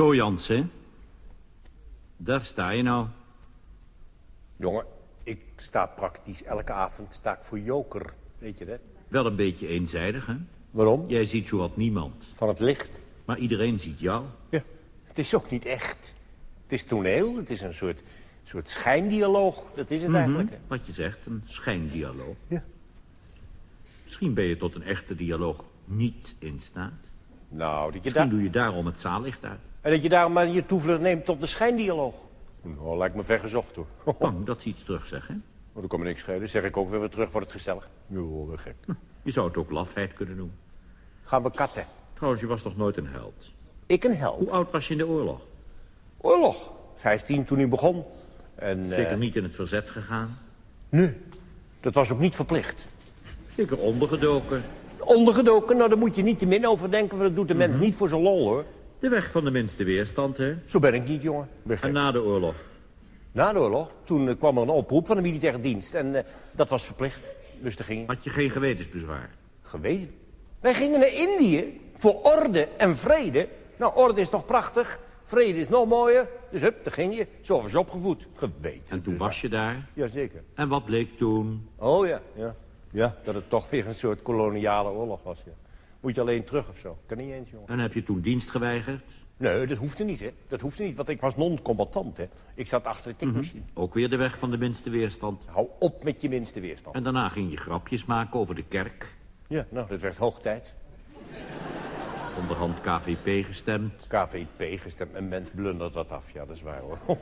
Zo, Jansen. Daar sta je nou. Jongen, ik sta praktisch elke avond sta ik voor joker. Weet je dat? Wel een beetje eenzijdig, hè? Waarom? Jij ziet zowat niemand. Van het licht. Maar iedereen ziet jou. Ja, het is ook niet echt. Het is toneel, het is een soort, soort schijndialoog. Dat is het eigenlijk. hè? Mhm, Wat je zegt, een schijndialoog. Ja. Misschien ben je tot een echte dialoog niet in staat. Nou, dat je, Misschien doe je daarom het zaallicht uit. En dat je daarom maar je toevlucht neemt tot de schijndialoog. Nou, lijkt me vergezocht hoor. Oh, Bang dat ze iets terug zeggen. dat kan me niks schelen. Zeg ik ook weer weer terug voor het gezellig. Ja, wel gek. Je zou het ook lafheid kunnen noemen. Gaan we katten. Trouwens, je was toch nooit een held? Ik een held. Hoe oud was je in de oorlog? Oorlog. 15 toen hij begon. En, eh, Zeker niet in het verzet gegaan. nu. Dat was ook niet verplicht. Zeker ondergedoken. Ondergedoken, nou daar moet je niet te min over denken, want dat doet de mens niet voor zijn lol hoor. De weg van de minste weerstand, hè? Zo ben ik niet, jongen. En na de oorlog. Na de oorlog, toen eh, kwam er een oproep van de militaire dienst en eh, dat was verplicht. Dus daar ging je. Had je geen gewetensbezwaar? Geweten. Wij gingen naar Indië voor orde en vrede. Nou, orde is toch prachtig? Vrede is nog mooier. Dus hup, daar ging je. Zo was je opgevoed. Geweten. En toen was je daar. Jazeker. En wat bleek toen? Oh ja, ja. Ja, dat het toch weer een soort koloniale oorlog was, ja. Moet je alleen terug of zo? Kan niet eens, jongen. En heb je toen dienst geweigerd? Nee, dat hoefde niet, hè. Dat hoefde niet, want ik was non-combatant, hè. Ik zat achter de tikmachine. Ook weer de weg van de minste weerstand. Hou op met je minste weerstand. En daarna ging je grapjes maken over de kerk. Ja, nou, dat werd hoog tijd. Onderhand KVP gestemd. KVP gestemd. Een mens blundert wat af, ja, dat is waar, hoor.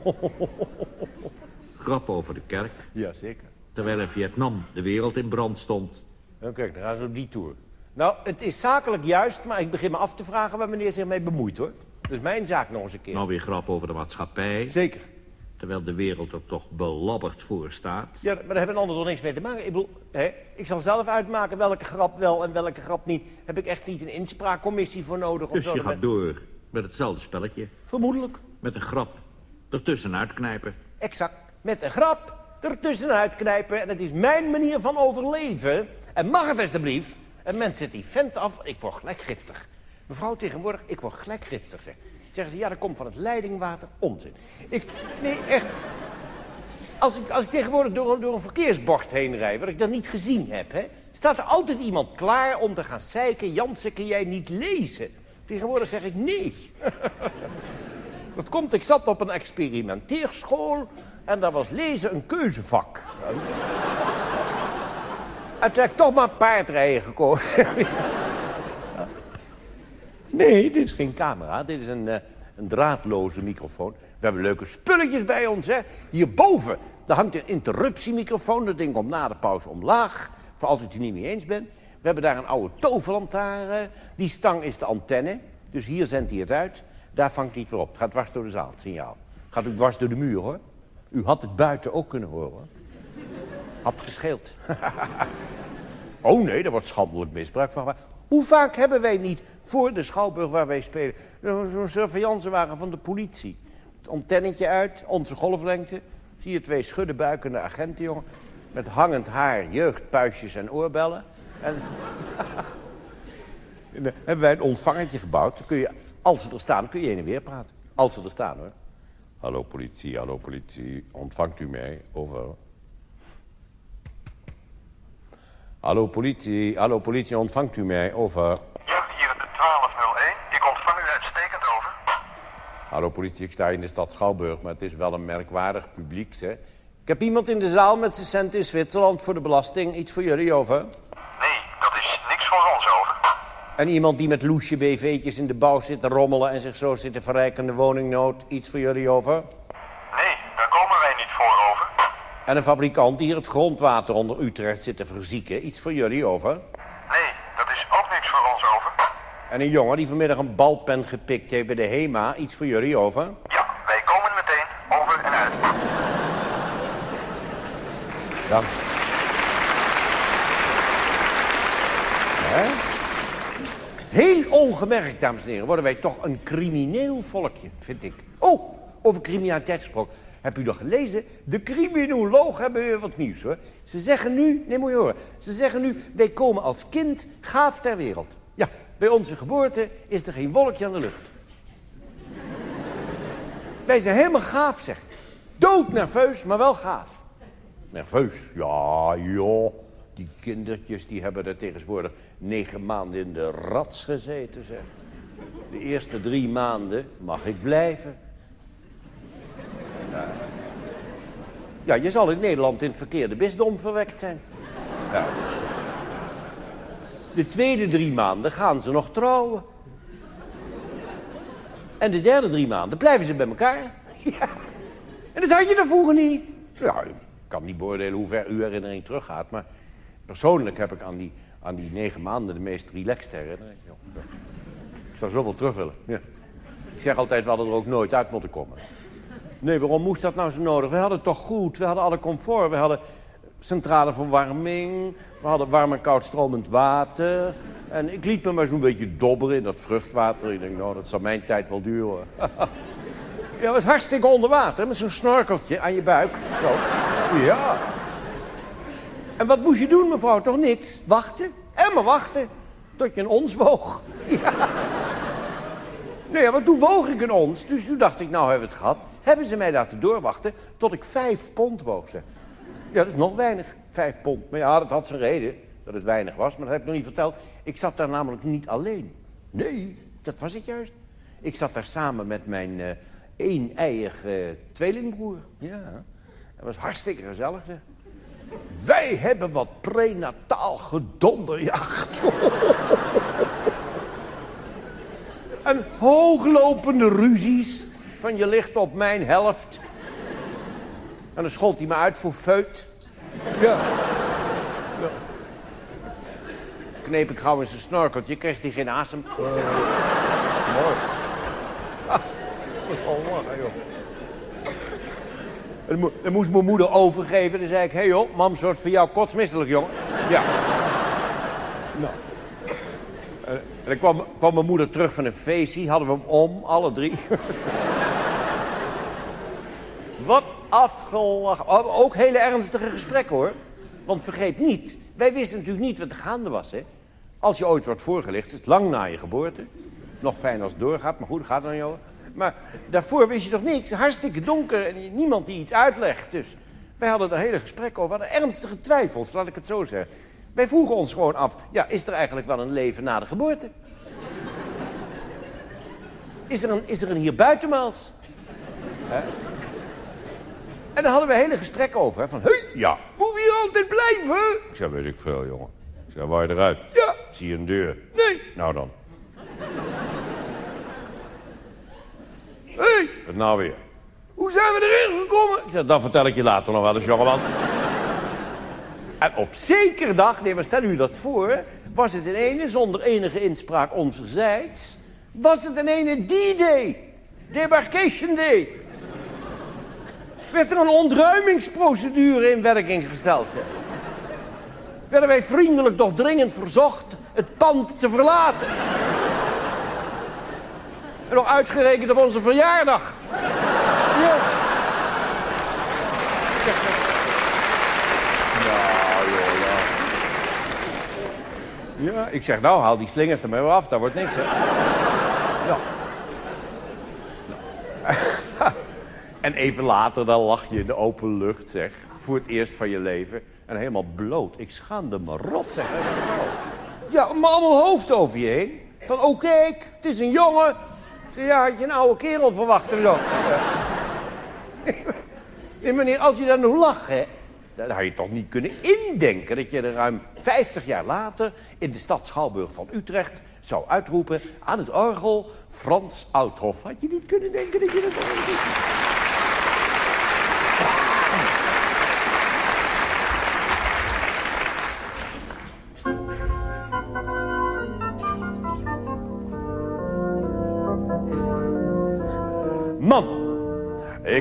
Grappen over de kerk. ja, zeker. Terwijl in Vietnam de wereld in brand stond. Nou, kijk, dan gaan ze op die tour. Nou, het is zakelijk juist, maar ik begin me af te vragen waar meneer zich mee bemoeit, hoor. Dat is mijn zaak nog eens een keer. Nou weer grappen over de maatschappij. Zeker. Terwijl de wereld er toch belabberd voor staat. Ja, maar daar hebben een ander toch niks mee te maken. Ik bedoel, hè, ik zal zelf uitmaken welke grap wel en welke grap niet. Heb ik echt niet een inspraakcommissie voor nodig of Dus zo? je gaat door met hetzelfde spelletje. Vermoedelijk. Met een grap. Ertussenuit knijpen. Exact. Met een grap ertussenuit knijpen. En dat is mijn manier van overleven. En mag het alsjeblieft. En mensen die vent af. Ik word gelijk giftig. Mevrouw tegenwoordig, ik word gelijk giftig. Zeg. Zeggen ze, ja, dat komt van het leidingwater. Onzin. Ik, nee, echt. Als ik, als tegenwoordig door, een- door een verkeersbord heen rijd, wat ik dan niet gezien heb, hè, staat er altijd iemand klaar om te gaan zeiken. Jansen, kun jij niet lezen? Tegenwoordig zeg ik nee. Dat komt, ik zat op een experimenteerschool en daar was lezen een keuzevak. Ik toch maar paardrijden gekozen. Nee, dit is geen camera. Dit is een, eh, een draadloze microfoon. We hebben leuke spulletjes bij ons, hè. Hierboven, daar hangt een interruptiemicrofoon. Dat ding komt na de pauze omlaag. Voor als u het niet mee eens bent. We hebben daar een oude toverlantaarn. Die stang is de antenne. Dus hier zendt hij het uit. Daar vangt hij het weer op. Het gaat dwars door de zaal, het signaal. Gaat ook dwars door de muur, hoor. U had het buiten ook kunnen horen. Had gescheeld. Oh nee, daar wordt schandelijk misbruik van gemaakt. Hoe vaak hebben wij niet voor de schouwburg waar wij spelen... zo- zo'n surveillancewagen van de politie. Het antennetje uit, onze golflengte. Zie je twee schuddenbuikende agenten, jongen. Met hangend haar, jeugdpuisjes en oorbellen. En... en dan hebben wij een ontvangertje gebouwd. Dan kun je, als ze er staan, kun je heen en weer praten. Als ze er staan, hoor. Hallo politie, hallo politie. Ontvangt u mij? Over. Hallo politie, hallo politie, ontvangt u mij? Over. Ja, hier de 1201. Ik ontvang u uitstekend over. Hallo politie, ik sta in de stad Schouwburg, maar het is wel een merkwaardig publiek, zeg. Ik heb iemand in de zaal met zijn cent in Zwitserland voor de belasting. Iets voor jullie, over. Nee, dat is niks voor ons over. En iemand die met loesje BV'tjes in de bouw zit te rommelen... en zich zo zit te verrijken de woningnood. Iets voor jullie, over. Nee, daar komen wij niet voor. En een fabrikant die hier het grondwater onder Utrecht zit te verzieken. Iets voor jullie, over. Nee, dat is ook niks voor ons over. En een jongen die vanmiddag een balpen gepikt heeft bij de HEMA. Iets voor jullie, over. Ja, wij komen meteen over en uit. Dank. Hè? Heel ongemerkt, dames en heren, worden wij toch een crimineel volkje, vind ik. Oh, over criminaliteit gesproken. Heb u dat gelezen? De criminologen hebben weer wat nieuws, hoor. Ze zeggen nu, nee, moet je horen. Ze zeggen nu, wij komen als kind gaaf ter wereld. Ja, bij onze geboorte is er geen wolkje aan de lucht. wij zijn helemaal gaaf, zeg. Dood nerveus, maar wel gaaf. Nerveus? Ja, joh. Die kindertjes die hebben er tegenwoordig negen maanden in de rats gezeten, zeg. De eerste drie maanden mag ik blijven. Ja. je zal in Nederland in het verkeerde bisdom verwekt zijn. Ja. De tweede drie maanden gaan ze nog trouwen. En de derde drie maanden blijven ze bij elkaar. En dat had je daarvoor niet. Ja, ik kan niet beoordelen hoe ver uw herinnering teruggaat. Maar persoonlijk heb ik aan die, aan die negen maanden de meest relaxed herinnering. Ik zou zoveel terug willen. Ja. Ik zeg altijd, we hadden er ook nooit uit moeten komen. Nee, waarom moest dat nou zo nodig? We hadden het toch goed, we hadden alle comfort. We hadden centrale verwarming, we hadden warm en koud stromend water. En ik liet me maar zo'n beetje dobberen in dat vruchtwater. Ik denk, nou, dat zal mijn tijd wel duren. ja, was hartstikke onder water, met zo'n snorkeltje aan je buik. Zo. Ja. En wat moest je doen, mevrouw? Toch niks? Wachten? En maar wachten. Tot je een ons woog. Nee, want toen woog ik een ons. Dus toen dacht ik, nou hebben we het gehad. Hebben ze mij laten doorwachten tot ik vijf pond woog, zeg. Ja, dat is nog weinig, vijf pond. Maar ja, dat had zijn reden, dat het weinig was. Maar dat heb ik nog niet verteld. Ik zat daar namelijk niet alleen. Nee, dat was het juist. Ik zat daar samen met mijn uh, een-eiige tweelingbroer. Ja, dat was hartstikke gezellig. Wij hebben wat prenataal gedonderjacht. en hooglopende ruzies van je ligt op mijn helft. En dan schold hij me uit voor feut. Ja. ja. Kneep ik gauw in zijn snorkeltje, kreeg hij geen asem. Uh, mooi. Ah, oh, lachen, joh. En dan moest mijn moeder overgeven. Dan zei ik, hé hey joh, mam soort voor jou kotsmisselijk, jongen. Ja. Nou. En dan kwam, kwam mijn moeder terug van een feestje. Hadden we hem om, alle drie. Wat afgelachen. Oh, ook hele ernstige gesprekken hoor. Want vergeet niet, wij wisten natuurlijk niet wat er gaande was. Hè? Als je ooit wordt voorgelicht, is het lang na je geboorte. Nog fijn als het doorgaat, maar goed, gaat dan jou. Maar daarvoor wist je toch niks. Hartstikke donker en niemand die iets uitlegt. Dus wij hadden er hele gesprekken over. We hadden ernstige twijfels, laat ik het zo zeggen. Wij vroegen ons gewoon af, ja, is er eigenlijk wel een leven na de geboorte? Is er een, is er een hier buitenmaals? En daar hadden we hele gesprekken over. Hè, van, hey, ja, moet we hier altijd blijven? Ik zei, weet ik veel, jongen. Ik zei, waar je eruit? Ja. Zie je een deur? Nee. Nou dan. Hé! Hey. Wat nou weer? Hoe zijn we erin gekomen? Ik zei, dat vertel ik je later nog wel eens, jongeman. en op zekere dag, nee, maar stel u dat voor... was het in ene, zonder enige inspraak onzerzijds... was het in ene D-Day. Debarkation Day werd er een ontruimingsprocedure in werking gesteld. Werden wij vriendelijk doch dringend verzocht het pand te verlaten. En nog uitgerekend op onze verjaardag. Ja. Nou, ja. Ja, ik zeg, nou, haal die slingers er maar af, daar wordt niks, hè. Ja. En even later, dan lach je in de open lucht, zeg. Voor het eerst van je leven. En helemaal bloot. Ik schaamde me rot, zeg. Ja, maar allemaal hoofd over je heen. Van, oh kijk, het is een jongen. Ja, had je een oude kerel verwacht of zo? Nee, meneer, als je dan nog lacht, hè. Dan had je toch niet kunnen indenken dat je er ruim 50 jaar later in de stad Schouwburg van Utrecht zou uitroepen aan het orgel Frans Oudhof. Had je niet kunnen denken dat je dat...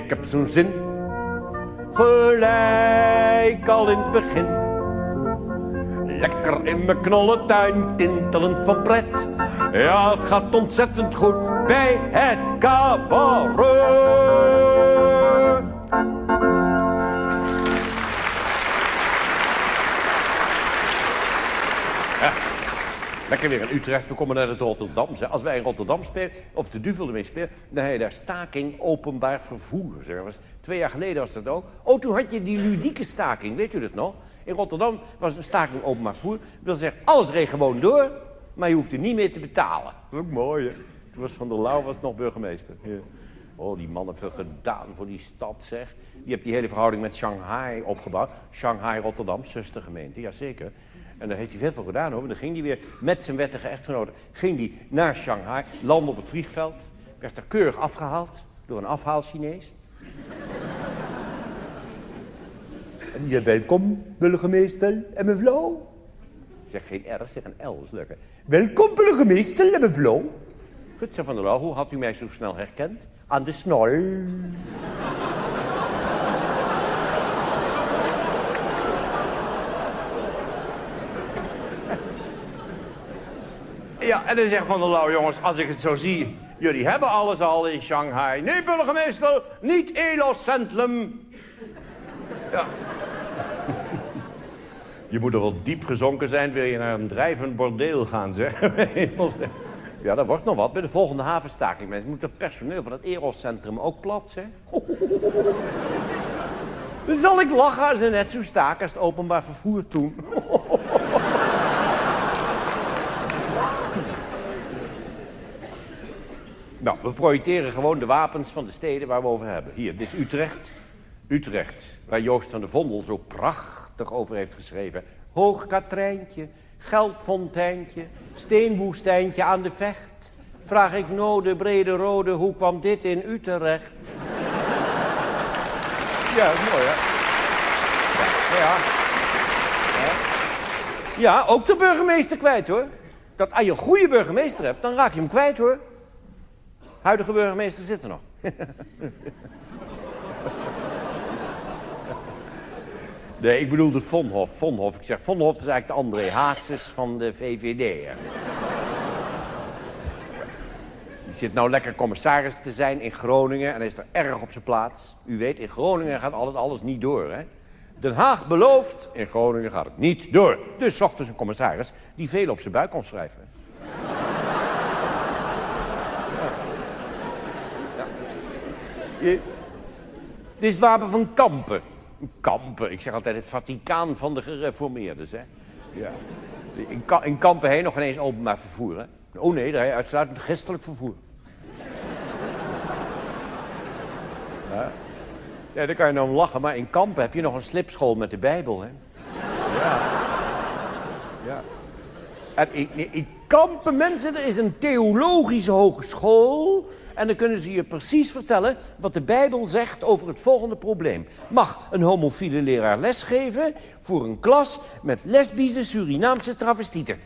ik heb zo'n zin, gelijk al in het begin. Lekker in mijn knollentuin, tintelend van pret. Ja, het gaat ontzettend goed bij het cabaret. Lekker weer in Utrecht, we komen naar het Rotterdam. Als wij in Rotterdam spelen, of de Duvel ermee speelt... dan heb je daar staking openbaar vervoer. Zeg. Was, twee jaar geleden was dat ook. Oh, toen had je die ludieke staking, weet u dat nog? In Rotterdam was een staking openbaar vervoer. Dat wil zeggen, alles reed gewoon door, maar je hoefde niet meer te betalen. Dat ook mooi, hè? Toen was Van der Lauw was nog burgemeester. Ja. Oh, die man heeft veel gedaan voor die stad, zeg. Die heeft die hele verhouding met Shanghai opgebouwd. Shanghai, Rotterdam, zustergemeente, jazeker. En daar heeft hij veel voor gedaan, hoor. Dan ging hij weer met zijn wettige echtgenote ging die naar Shanghai, landde op het vliegveld. Werd daar keurig afgehaald door een afhaal-Chinees. en die zei, welkom, burgemeester en mevrouw. Zeg geen R, zeg een L, is lekker. Welkom, burgemeester en mevrouw. Zei Van der Lauw, hoe had u mij zo snel herkend? Aan de snor. Ja, en dan zegt Van der Lauw, jongens, als ik het zo zie... jullie hebben alles al in Shanghai. Nee, burgemeester, niet Elocentrum. Ja. Je moet er wel diep gezonken zijn, wil je naar een drijvend bordeel gaan, zeg. Ja, dat wordt nog wat bij de volgende havenstaking. Mensen moeten het personeel van het Eroscentrum ook plat, hè? Dan zal ik lachen als ze net zo staken als het openbaar vervoer toen. Nou, we projecteren gewoon de wapens van de steden waar we over hebben. Hier, dit is Utrecht. Utrecht, waar Joost van de Vondel zo prachtig over heeft geschreven. Hoog Katrijntje, geldfonteintje, steenwoestijntje aan de vecht. Vraag ik nou de brede rode, hoe kwam dit in Utrecht? Ja, mooi hè? Ja. ja. Ja, ook de burgemeester kwijt hoor. Dat als je een goede burgemeester hebt, dan raak je hem kwijt hoor. Huidige burgemeester zit er nog. Nee, ik bedoel de Vonhof. Vonhof. Ik zeg, Vonhof is eigenlijk de André Hazes van de VVD. Hè. Die zit nou lekker commissaris te zijn in Groningen en is er erg op zijn plaats. U weet, in Groningen gaat altijd alles niet door. Hè? Den Haag belooft, in Groningen gaat het niet door. Dus zocht dus een commissaris die veel op zijn buik kon schrijven. Ja. Ja. Je, dit is Wapen van Kampen. Kampen. Ik zeg altijd het Vaticaan van de gereformeerden. Hè? Ja. In, in Kampen heen nog ineens openbaar vervoer. Hè? Oh nee, daar heb je uitsluitend christelijk vervoer. Ja. ja, daar kan je nou om lachen, maar in Kampen heb je nog een slipschool met de Bijbel. Hè? Ja. ja. En in, in Kampen, mensen, er is een theologische hogeschool. En dan kunnen ze je precies vertellen wat de Bijbel zegt over het volgende probleem. Mag een homofiele leraar lesgeven voor een klas met lesbische Surinaamse travestieten?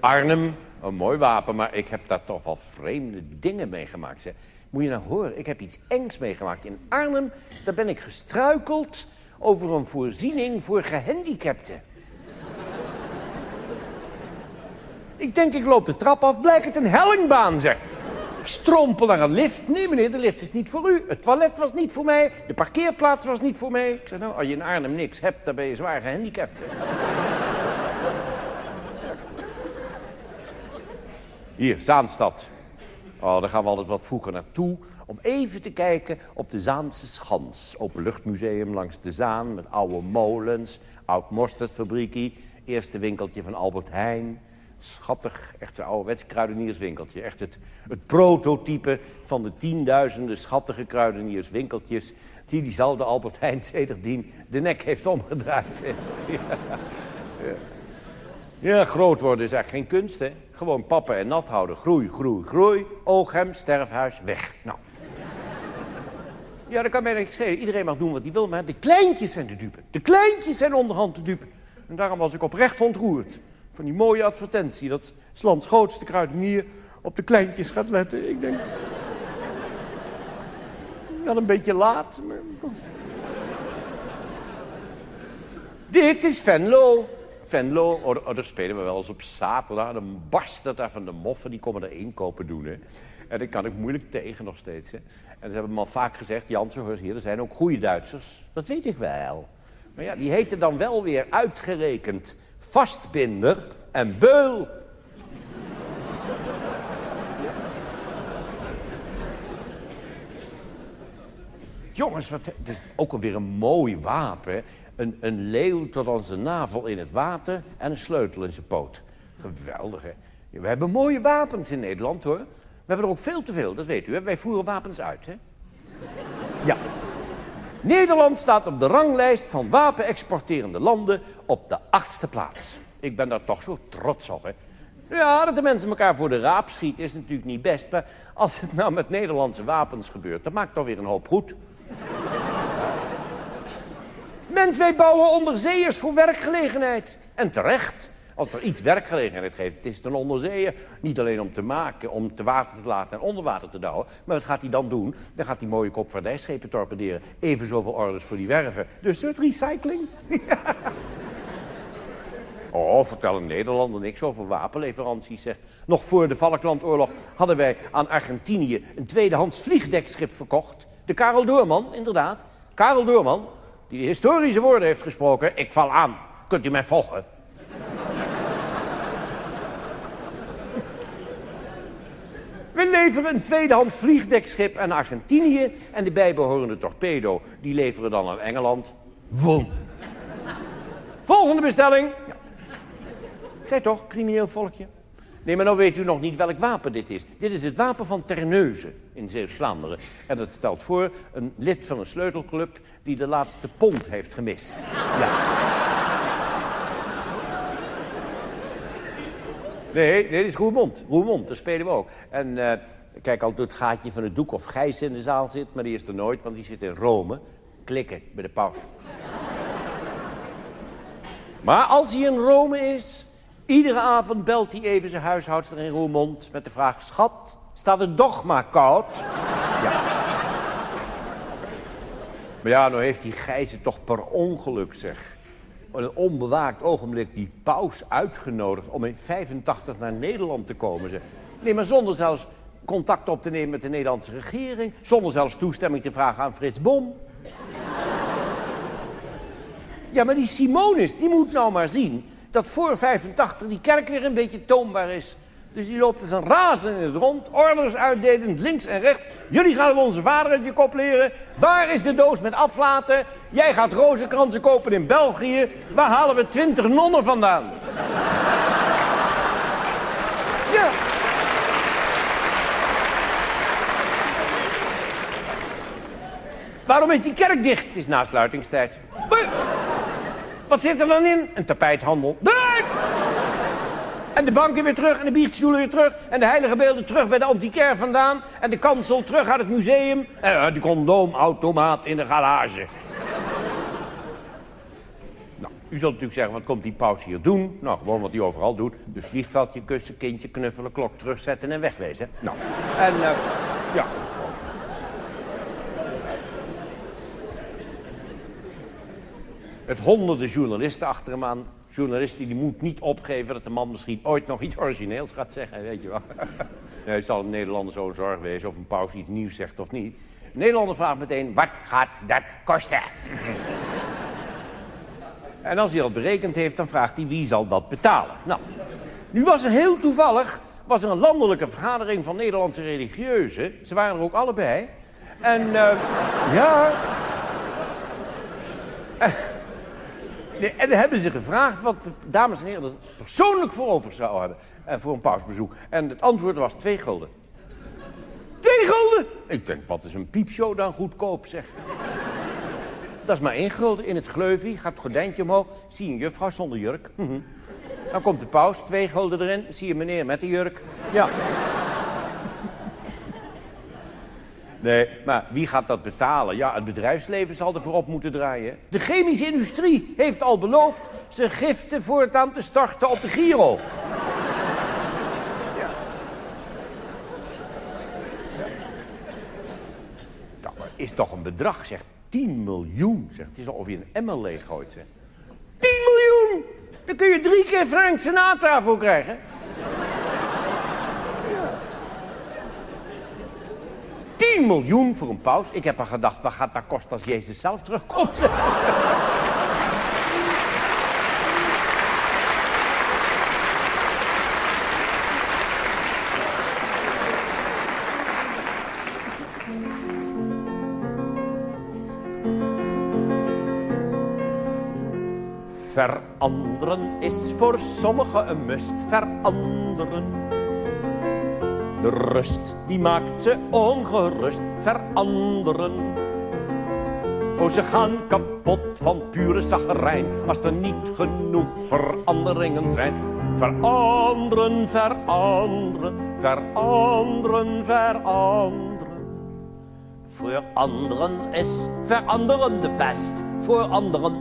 Arnhem, een mooi wapen, maar ik heb daar toch wel vreemde dingen meegemaakt. Moet je nou horen, ik heb iets engs meegemaakt. In Arnhem, daar ben ik gestruikeld over een voorziening voor gehandicapten. ik denk, ik loop de trap af, blijkt het een hellingbaan, zeg. Ik strompel naar een lift. Nee, meneer, de lift is niet voor u. Het toilet was niet voor mij. De parkeerplaats was niet voor mij. Ik zeg, nou, als je in Arnhem niks hebt, dan ben je zwaar gehandicapt. Hier, Zaanstad. Oh, daar gaan we altijd wat vroeger naartoe. Om even te kijken op de Zaanse Schans. Openluchtmuseum langs de Zaan met oude molens. Oud mosterdfabriekie. Eerste winkeltje van Albert Heijn. Schattig, echt een ouderwets kruidenierswinkeltje. Echt het, het prototype van de tienduizenden schattige kruidenierswinkeltjes... die diezelfde Albert Heijn sedertdien de nek heeft omgedraaid. ja. Ja. ja, groot worden is eigenlijk geen kunst, hè. Gewoon pappen en nat houden. Groei, groei, groei. Ooghem, sterfhuis, weg. Nou. Ja, dat kan mij niks schelen. Iedereen mag doen wat hij wil, maar de kleintjes zijn de dupe. De kleintjes zijn onderhand de dupe. En daarom was ik oprecht ontroerd. Van die mooie advertentie dat Slans grootste kruidenier op de kleintjes gaat letten. Ik denk... Wel een beetje laat, maar... Dit is Venlo. Venlo, oh, oh, daar spelen we wel eens op zaterdag. Dan barst dat daar van de moffen, die komen er inkopen doen. Hè. En daar kan ik moeilijk tegen nog steeds. Hè. En ze hebben me al vaak gezegd, Jansen, hoor hier, er zijn ook goede Duitsers. Dat weet ik wel. Maar ja, die heten dan wel weer uitgerekend vastbinder en beul. Jongens, wat, het is ook alweer een mooi wapen. Een, leeuw tot aan zijn navel in het water en een sleutel in zijn poot. Geweldig, hè? We hebben mooie wapens in Nederland, hoor. We hebben er ook veel te veel, dat weet u. Hè? Wij voeren wapens uit, hè? Ja. Nederland staat op de ranglijst van wapenexporterende landen op de achtste plaats. Ik ben daar toch zo trots op, hè? Ja, dat de mensen elkaar voor de raap schieten is natuurlijk niet best. Maar als het nou met Nederlandse wapens gebeurt, dat maakt toch weer een hoop goed. Mens, wij bouwen onderzeeërs voor werkgelegenheid. En terecht. Als er iets werkgelegenheid geeft, het is het een onderzeeër. Niet alleen om te maken, om te water te laten en onder water te douwen. Maar wat gaat hij dan doen? Dan gaat hij mooie kopvaardijschepen torpederen. Even zoveel orders voor die werven. Dus het recycling. Oh, vertel een Nederlander niks over wapenleveranties, zeg. Nog voor de Falklandoorlog hadden wij aan Argentinië een tweedehands vliegdekschip verkocht. De Karel Doorman, inderdaad. Karel Doorman, die historische woorden heeft gesproken. Ik val aan. Kunt u mij volgen? We leveren een tweedehands vliegdekschip aan Argentinië en de bijbehorende torpedo, die leveren dan aan Engeland. Volgende bestelling. Zei toch, crimineel volkje. Nee, maar nou weet u nog niet welk wapen dit is. Dit is het wapen van Terneuzen in Zeeuws-Vlaanderen. En dat stelt voor een lid van een sleutelclub die de laatste pond heeft gemist. Ja. Nee, nee, dit is Roermond. Roermond, daar spelen we ook. En uh, kijk al door het gaatje van het doek of Gijs in de zaal zit, maar die is er nooit, want die zit in Rome. Klikken bij de paus. maar als hij in Rome is, iedere avond belt hij even zijn huishoudster in Roermond met de vraag: Schat, staat het dogma koud? ja. Maar ja, nou heeft die Gijs het toch per ongeluk, zeg een onbewaakt ogenblik die paus uitgenodigd om in 85 naar Nederland te komen. Ze. Nee, maar zonder zelfs contact op te nemen met de Nederlandse regering. Zonder zelfs toestemming te vragen aan Frits Bom. Ja, maar die Simonis, die moet nou maar zien dat voor 85 die kerk weer een beetje toonbaar is. Dus die loopt als een razen in het rond, orders uitdelend links en rechts. Jullie gaan het onze vader uit je kop leren. Waar is de doos met aflaten? Jij gaat rozenkransen kopen in België. Waar halen we twintig nonnen vandaan? ja. Waarom is die kerk dicht? Het is nasluitingstijd. Wat zit er dan in? Een tapijthandel. Nee! En de banken weer terug en de biechtstoelen weer terug. En de heilige beelden terug bij de antiquair vandaan. En de kansel terug uit het museum. En de condoomautomaat in de garage. nou, u zult natuurlijk zeggen, wat komt die paus hier doen? Nou, gewoon wat hij overal doet. Dus vliegveldje kussen, kindje knuffelen, klok terugzetten en wegwezen. Nou, en uh, ja... Het honderden journalisten achter hem aan journalist die moet niet opgeven dat de man misschien ooit nog iets origineels gaat zeggen, weet je wel. nee, zal een Nederlander zo'n zorg wezen of een paus iets nieuws zegt of niet. Een Nederlander vraagt meteen, wat gaat dat kosten? en als hij dat berekend heeft, dan vraagt hij, wie zal dat betalen? Nou, nu was er heel toevallig was er een landelijke vergadering van Nederlandse religieuzen. Ze waren er ook allebei. En uh, ja... en dan hebben ze gevraagd wat de dames en heren er persoonlijk voor over zouden hebben. En voor een pausbezoek. En het antwoord was twee gulden. Twee gulden? Ik denk, wat is een piepshow dan goedkoop, zeg. Dat is maar één gulden in het gleufie. Gaat het gordijntje omhoog. Zie je een juffrouw zonder jurk. Mhm. Dan komt de paus, twee gulden erin. Zie je meneer met de jurk. Ja. Nee, maar wie gaat dat betalen? Ja, het bedrijfsleven zal ervoor op moeten draaien. De chemische industrie heeft al beloofd zijn giften voortaan te starten op de Giro. Ja. ja. Dat is toch een bedrag, zegt 10 miljoen. Zegt. Het is alsof je een emmer leeggooit. Zeg. 10 miljoen! Daar kun je drie keer Frank Sinatra voor krijgen. 10 miljoen voor een paus. Ik heb al gedacht, wat gaat dat kosten als Jezus zelf terugkomt? Veranderen is voor sommigen een must. Veranderen de rust die maakt ze ongerust. Veranderen. Oh, ze gaan kapot van pure zagrijn als er niet genoeg veranderingen zijn. Veranderen, veranderen, veranderen, veranderen. Voor anderen is veranderen de best. Voor anderen.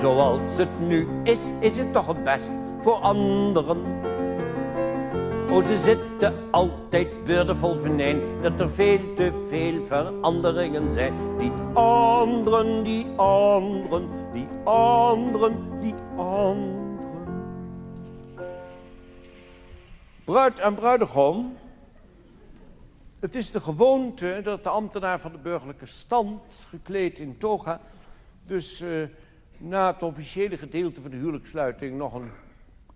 Zoals het nu is, is het toch het best voor anderen. Oh, ze zitten altijd beurdevol venijn dat er veel te veel veranderingen zijn. Die anderen, die anderen, die anderen, die anderen. Bruid en bruidegom, het is de gewoonte dat de ambtenaar van de burgerlijke stand, gekleed in toga, dus eh, na het officiële gedeelte van de huwelijkssluiting nog een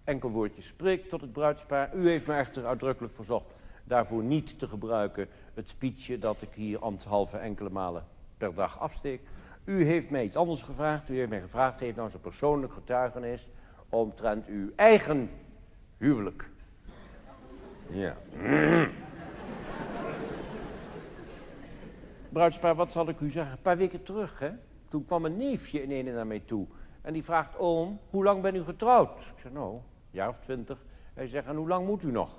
enkel woordje spreekt tot het bruidspaar. U heeft me echter uitdrukkelijk verzocht daarvoor niet te gebruiken het speechje dat ik hier ambtshalve enkele malen per dag afsteek. U heeft mij iets anders gevraagd. U heeft mij gevraagd, geef nou een persoonlijk getuigenis omtrent uw eigen huwelijk. Ja. Bruidspaar, wat zal ik u zeggen? Een paar weken terug, hè? Toen kwam een neefje in ene naar mij toe. En die vraagt, oom, hoe lang ben u getrouwd? Ik zeg, nou, jaar of twintig. Hij zegt, en hoe lang moet u nog?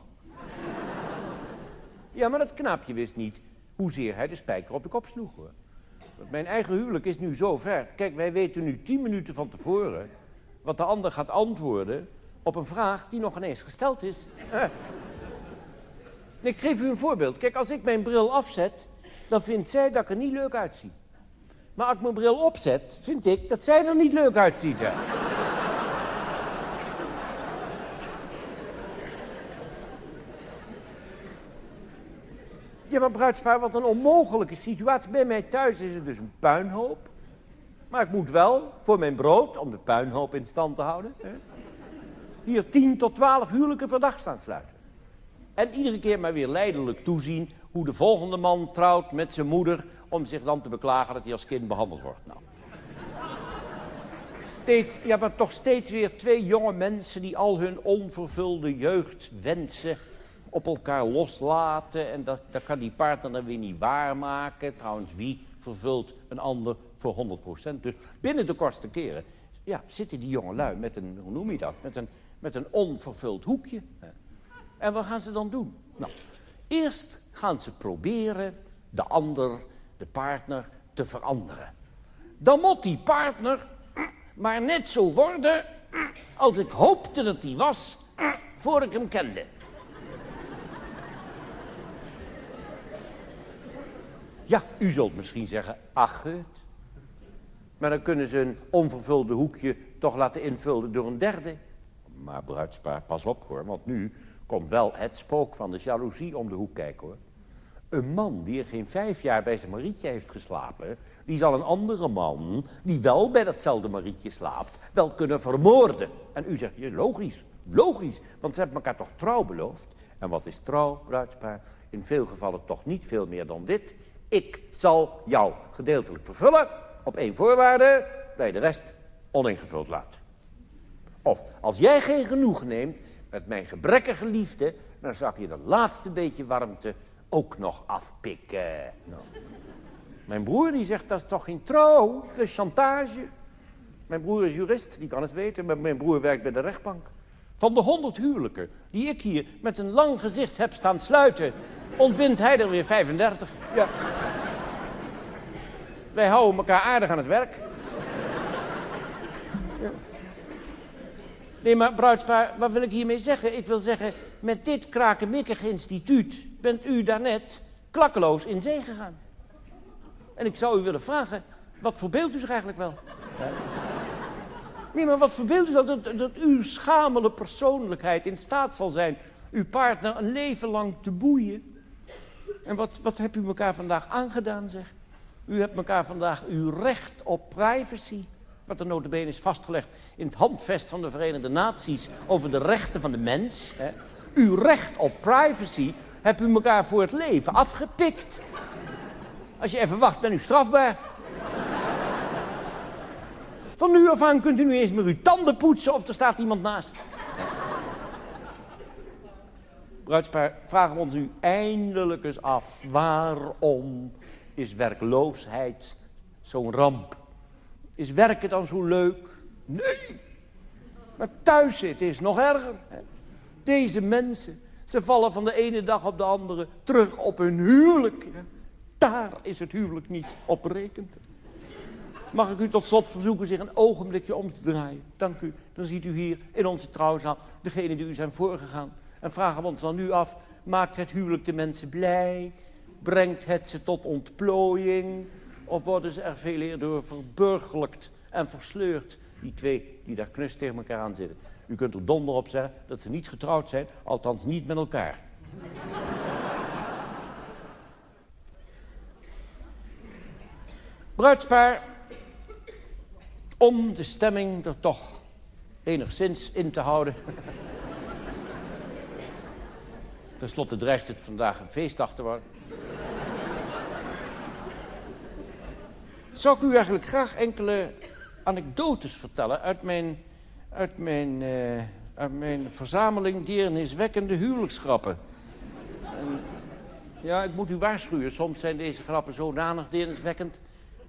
ja, maar dat knaapje wist niet hoezeer hij de spijker op de kop sloeg, hoor. Mijn eigen huwelijk is nu zo ver. Kijk, wij weten nu tien minuten van tevoren... wat de ander gaat antwoorden op een vraag die nog ineens gesteld is. Ik geef u een voorbeeld. Kijk, als ik mijn bril afzet, dan vindt zij dat ik er niet leuk uitzie. Maar als ik mijn bril opzet, vind ik dat zij er niet leuk uitziet. Ja, maar bruidspaar, wat een onmogelijke situatie. Bij mij thuis is het dus een puinhoop. Maar ik moet wel voor mijn brood, om de puinhoop in stand te houden... Hè, hier 10 tot 12 huwelijken per dag staan sluiten. En iedere keer maar weer leidelijk toezien hoe de volgende man trouwt met zijn moeder om zich dan te beklagen dat hij als kind behandeld wordt. Nou. Steeds, ja, maar toch steeds weer twee jonge mensen die al hun onvervulde jeugdwensen op elkaar loslaten. En dat, dat kan die partner dan weer niet waarmaken. Trouwens, wie vervult een ander voor 100%? Dus binnen de kortste keren ja, zitten die jonge lui met een, hoe noem je dat, met een, met een onvervuld hoekje. En wat gaan ze dan doen? Nou, eerst gaan ze proberen de ander, de partner, te veranderen. Dan moet die partner maar net zo worden als ik hoopte dat hij was voor ik hem kende. Ja, u zult misschien zeggen, ach. Maar dan kunnen ze een onvervulde hoekje toch laten invullen door een derde. Maar bruidspaar, pas op hoor, want nu komt wel het spook van de jaloezie om de hoek kijken hoor. Een man die er geen vijf jaar bij zijn Marietje heeft geslapen, die zal een andere man, die wel bij datzelfde Marietje slaapt, wel kunnen vermoorden. En u zegt, logisch, logisch, want ze hebben elkaar toch trouw beloofd. En wat is trouw, bruidspaar? In veel gevallen toch niet veel meer dan dit. Ik zal jou gedeeltelijk vervullen, op één voorwaarde, je de rest oningevuld laat. Of als jij geen genoegen neemt met mijn gebrekkige liefde, dan zal ik je dat laatste beetje warmte ook nog afpikken. Nou. Mijn broer die zegt dat is toch geen trouw, dat is chantage. Mijn broer is jurist, die kan het weten, maar mijn broer werkt bij de rechtbank. Van de honderd huwelijken die ik hier met een lang gezicht heb staan sluiten, ontbindt hij er weer 35. Ja. Wij houden elkaar aardig aan het werk. Ja. Nee, maar bruidspaar, wat wil ik hiermee zeggen? Ik wil zeggen, met dit krakenmikkig instituut bent u daarnet klakkeloos in zee gegaan. En ik zou u willen vragen, wat verbeeldt u zich eigenlijk wel? Nee, maar wat verbeeldt u dat, dat, uw schamele persoonlijkheid in staat zal zijn uw partner een leven lang te boeien? En wat, wat heb u elkaar vandaag aangedaan, zeg? U hebt elkaar vandaag uw recht op privacy, wat er notabene is vastgelegd in het handvest van de Verenigde Naties over de rechten van de mens. Hè? Uw recht op privacy hebt u elkaar voor het leven afgepikt. Als je even wacht, ben u strafbaar. Van nu af aan kunt u nu eens met uw tanden poetsen of er staat iemand naast. Bruidspaar, vragen we ons nu eindelijk eens af. Waarom is werkloosheid zo'n ramp? Is werken dan zo leuk? Nee. Maar thuis zitten is nog erger. Deze mensen, ze vallen van de ene dag op de andere terug op hun huwelijk. Daar is het huwelijk niet op berekend. Mag ik u tot slot verzoeken zich een ogenblikje om te draaien? Dank u. Dan ziet u hier in onze trouwzaal degene die u zijn voorgegaan. En vragen we ons dan nu af, maakt het huwelijk de mensen blij? Brengt het ze tot ontplooiing? Of worden ze er veel eerder verburgerlijkt en versleurd? Die twee die daar knus tegen elkaar aan zitten. U kunt er donder op zeggen dat ze niet getrouwd zijn, althans niet met elkaar. Bruidspaar, om de stemming er toch enigszins in te houden. Ten slotte dreigt het vandaag een feestdag te worden. Zou ik u eigenlijk graag enkele anekdotes vertellen uit mijn, uit mijn, uh, uit mijn verzameling deerniswekkende huwelijksgrappen. En, ja, ik moet u waarschuwen, soms zijn deze grappen zodanig deerniswekkend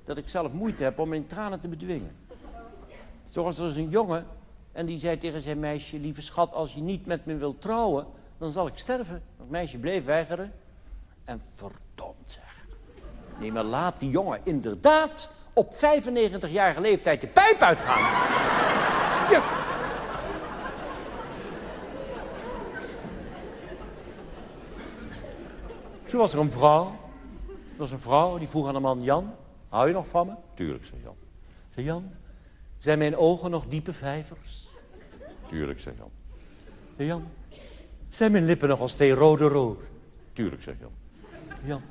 dat ik zelf moeite heb om mijn tranen te bedwingen. Zo was er eens een jongen en die zei tegen zijn meisje, lieve schat, als je niet met me wilt trouwen, dan zal ik sterven. Het meisje bleef weigeren. En verdomd zeg. Nee, maar laat die jongen inderdaad op 95-jarige leeftijd de pijp uitgaan. Ja. Zo was er een vrouw. Er was een vrouw die vroeg aan de man Jan, hou je nog van me? Tuurlijk, zei Jan. Zei Jan, zijn mijn ogen nog diepe vijvers? Tuurlijk, zei Jan. Jan, zijn mijn lippen nog als twee rode rozen? Tuurlijk, zei Jan. Jan,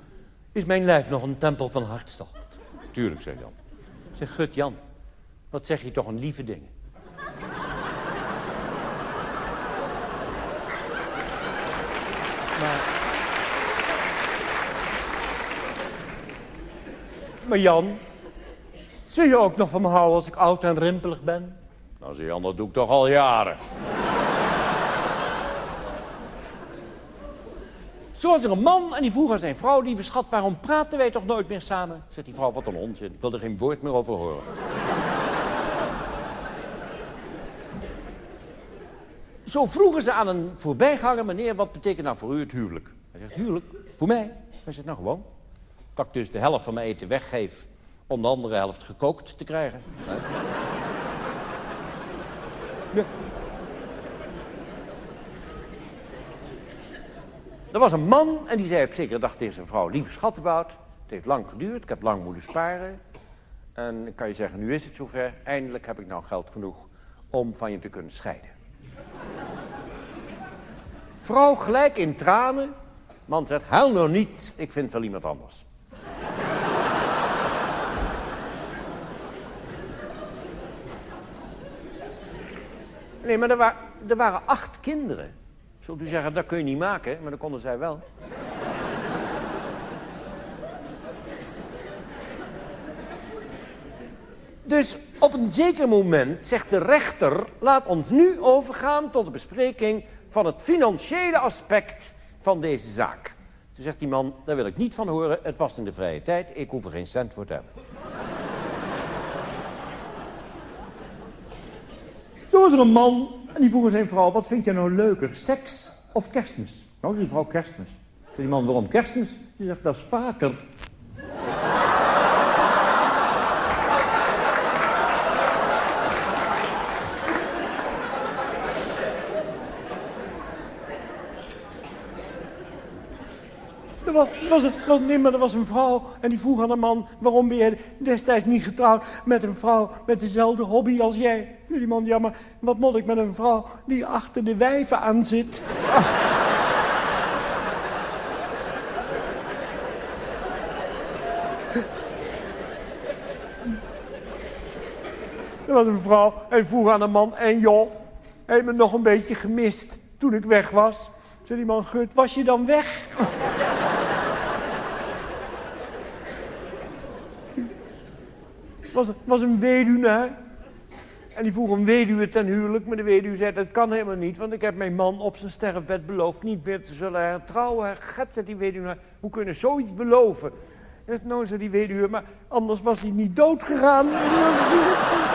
is mijn lijf nog een tempel van hartstocht? Tuurlijk, zei Jan. Zeg, Gut Jan, wat zeg je toch een lieve dingen. Maar... Maar Jan, zul je ook nog van me houden als ik oud en rimpelig ben? Nou, zei Jan, dat doe ik toch al jaren. Zo was er een man en die vroeg aan zijn vrouw, lieve schat, waarom praten wij toch nooit meer samen? Zegt die vrouw, wat een onzin, ik wil er geen woord meer over horen. Zo vroegen ze aan een voorbijganger, meneer, wat betekent nou voor u het huwelijk? Hij zegt, huwelijk? Voor mij? Hij zegt, nou gewoon. Dat ik dus de helft van mijn eten weggeef om de andere helft gekookt te krijgen. Er was een man en die zei op zekere dag tegen zijn vrouw... lieve schattenbout, het heeft lang geduurd, ik heb lang moeten sparen. En ik kan je zeggen, nu is het zover. Eindelijk heb ik nou geld genoeg om van je te kunnen scheiden. vrouw gelijk in tranen. Man zegt, huil nou niet, ik vind wel iemand anders. Nee, maar er, wa er waren acht kinderen. Zult u zeggen, dat kun je niet maken, maar dat konden zij wel. Dus op een zeker moment zegt de rechter... laat ons nu overgaan tot de bespreking van het financiële aspect van deze zaak. Toen zegt die man, daar wil ik niet van horen. Het was in de vrije tijd, ik hoef er geen cent voor te hebben. Toen was er een man en die vroeg zijn vrouw, wat vind je nou leuker, seks of kerstmis? Nou, die vrouw kerstmis. Zei die man, waarom kerstmis? Die zegt, dat is vaker. Er was, was, nee, maar er was een vrouw en die vroeg aan een man... waarom ben je destijds niet getrouwd met een vrouw met dezelfde hobby als jij? Die man, ja, maar wat moet ik met een vrouw die achter de wijven aan zit? Er was een vrouw en vroeg aan een man... en joh, heeft me nog een beetje gemist toen ik weg was. Zei die man, Gut, was je dan weg? Was, was een weduwnaar. En die vroeg een weduwe ten huwelijk, maar de weduwe zei dat kan helemaal niet, want ik heb mijn man op zijn sterfbed beloofd niet meer te zullen hertrouwen. Gat, zei die weduwe, hoe kunnen zoiets beloven? Nou, zei die weduwe, maar anders was hij niet dood gegaan.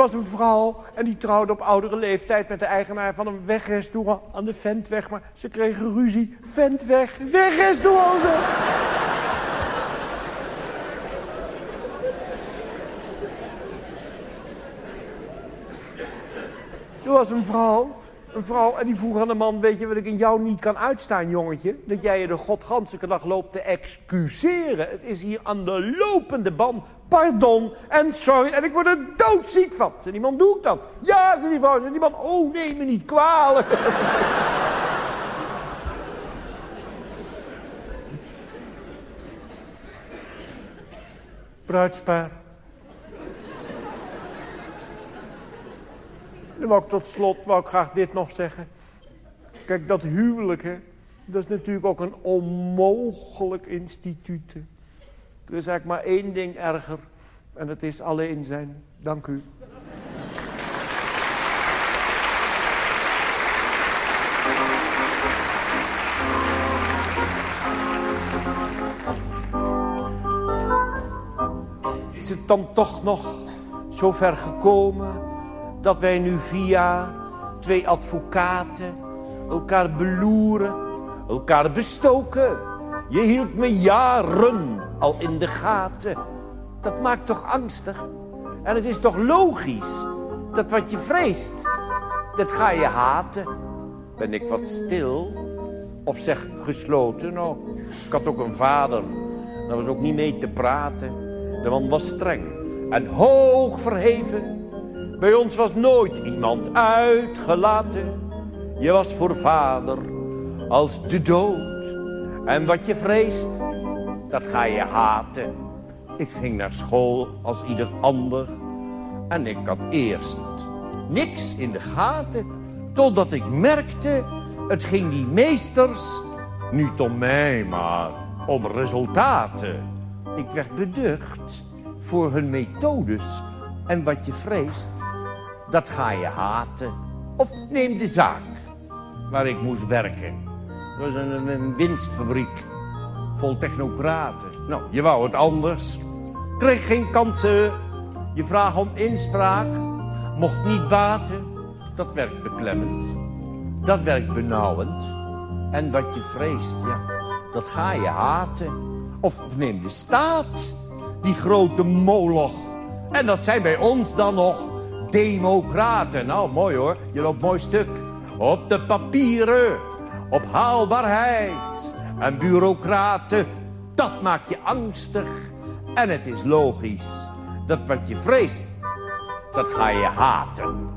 Was een vrouw en die trouwde op oudere leeftijd met de eigenaar van een wegrestaurant aan de Ventweg. Maar ze kregen ruzie. Ventweg, wegrestaurant. Er was een vrouw, een vrouw en die vroeg aan de man... weet je wat ik in jou niet kan uitstaan, jongetje? Dat jij je de godganselijke dag loopt te excuseren. Het is hier aan de lopende band. Pardon en sorry en ik word er doodziek van. Zei die man, doe ik dat? Ja, zei die vrouw. Zei die man, oh neem me niet kwalijk. Bruidspaar. Dan wou ik tot slot wou ik graag dit nog zeggen. Kijk, dat huwelijk, hè, dat is natuurlijk ook een onmogelijk instituut. Er is eigenlijk maar één ding erger. En dat is alleen zijn. Dank u. Is het dan toch nog zo ver gekomen dat wij nu via twee advocaten elkaar beloeren, elkaar bestoken? Je hield me jaren al in de gaten. Dat maakt toch angstig? En het is toch logisch dat wat je vreest, dat ga je haten. Ben ik wat stil? Of zeg gesloten? Nou, ik had ook een vader. Daar was ook niet mee te praten. De man was streng en hoog verheven. Bij ons was nooit iemand uitgelaten. Je was voor vader als de dood. En wat je vreest, dat ga je haten. Ik ging naar school als ieder ander. En ik had eerst niks in de gaten. Totdat ik merkte, het ging die meesters niet om mij, maar om resultaten. Ik werd beducht voor hun methodes. En wat je vreest, dat ga je haten. Of neem de zaak waar ik moest werken. Dat was een, een winstfabriek vol technocraten. Nou, je wou het anders. Kreeg geen kansen. Je vraag om inspraak mocht niet baten. Dat werkt beklemmend. Dat werkt benauwend. En wat je vreest, ja, dat ga je haten. Of, neem de staat, die grote moloch. En dat zijn bij ons dan nog democraten. Nou, mooi hoor, je loopt mooi stuk. Op de papieren, op haalbaarheid. En bureaucraten, dat maakt je angstig. En het is logisch dat wat je vreest, dat ga je haten.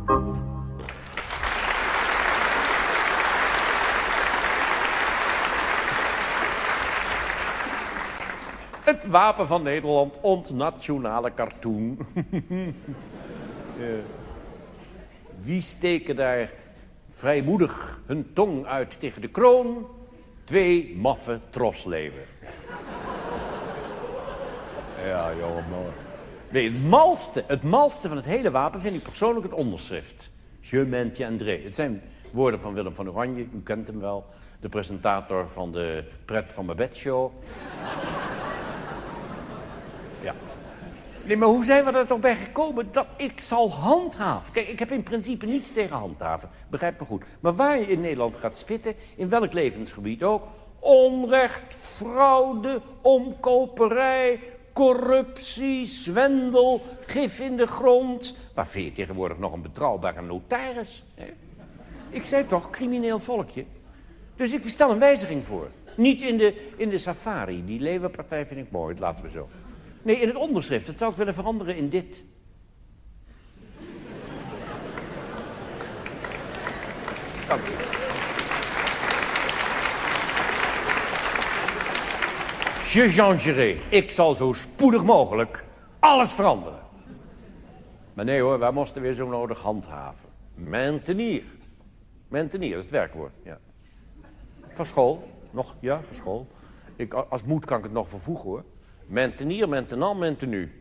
Het wapen van Nederland, ons nationale cartoon. Eh, Wie steken daar vrijmoedig hun tong uit tegen de kroon? Twee maffe trosleven. Ja, jongen, mooi. Nee, het malste, het malste van het hele wapen vind ik persoonlijk het onderschrift. Je m'aime André. Het zijn woorden van Willem van Oranje, u kent hem wel. De presentator van de Pret van Babette Show. Ja. Nee, maar hoe zijn we er toch bij gekomen dat ik zal handhaven? Kijk, ik heb in principe niets tegen handhaven. Begrijp me goed. Maar waar je in Nederland gaat spitten, in welk levensgebied ook... onrecht, fraude, omkoperij, corruptie, zwendel, gif in de grond... waar vind je tegenwoordig nog een betrouwbare notaris? Hè? Ik zei toch, crimineel volkje. Dus ik stel een wijziging voor. Niet in de, in de safari. Die levenpartij vind ik mooi, laten we zo. Nee, in het onderschrift. Dat zou ik willen veranderen in dit. Dank u. Je changerai. Ik zal zo spoedig mogelijk alles veranderen. Maar nee hoor, wij moesten weer zo nodig handhaven. Mentenier, dat is het werkwoord, ja. Van school, nog, ja, van school. Ik, als moet kan ik het nog vervoegen, hoor. Mentenier, mentenant, mentenu.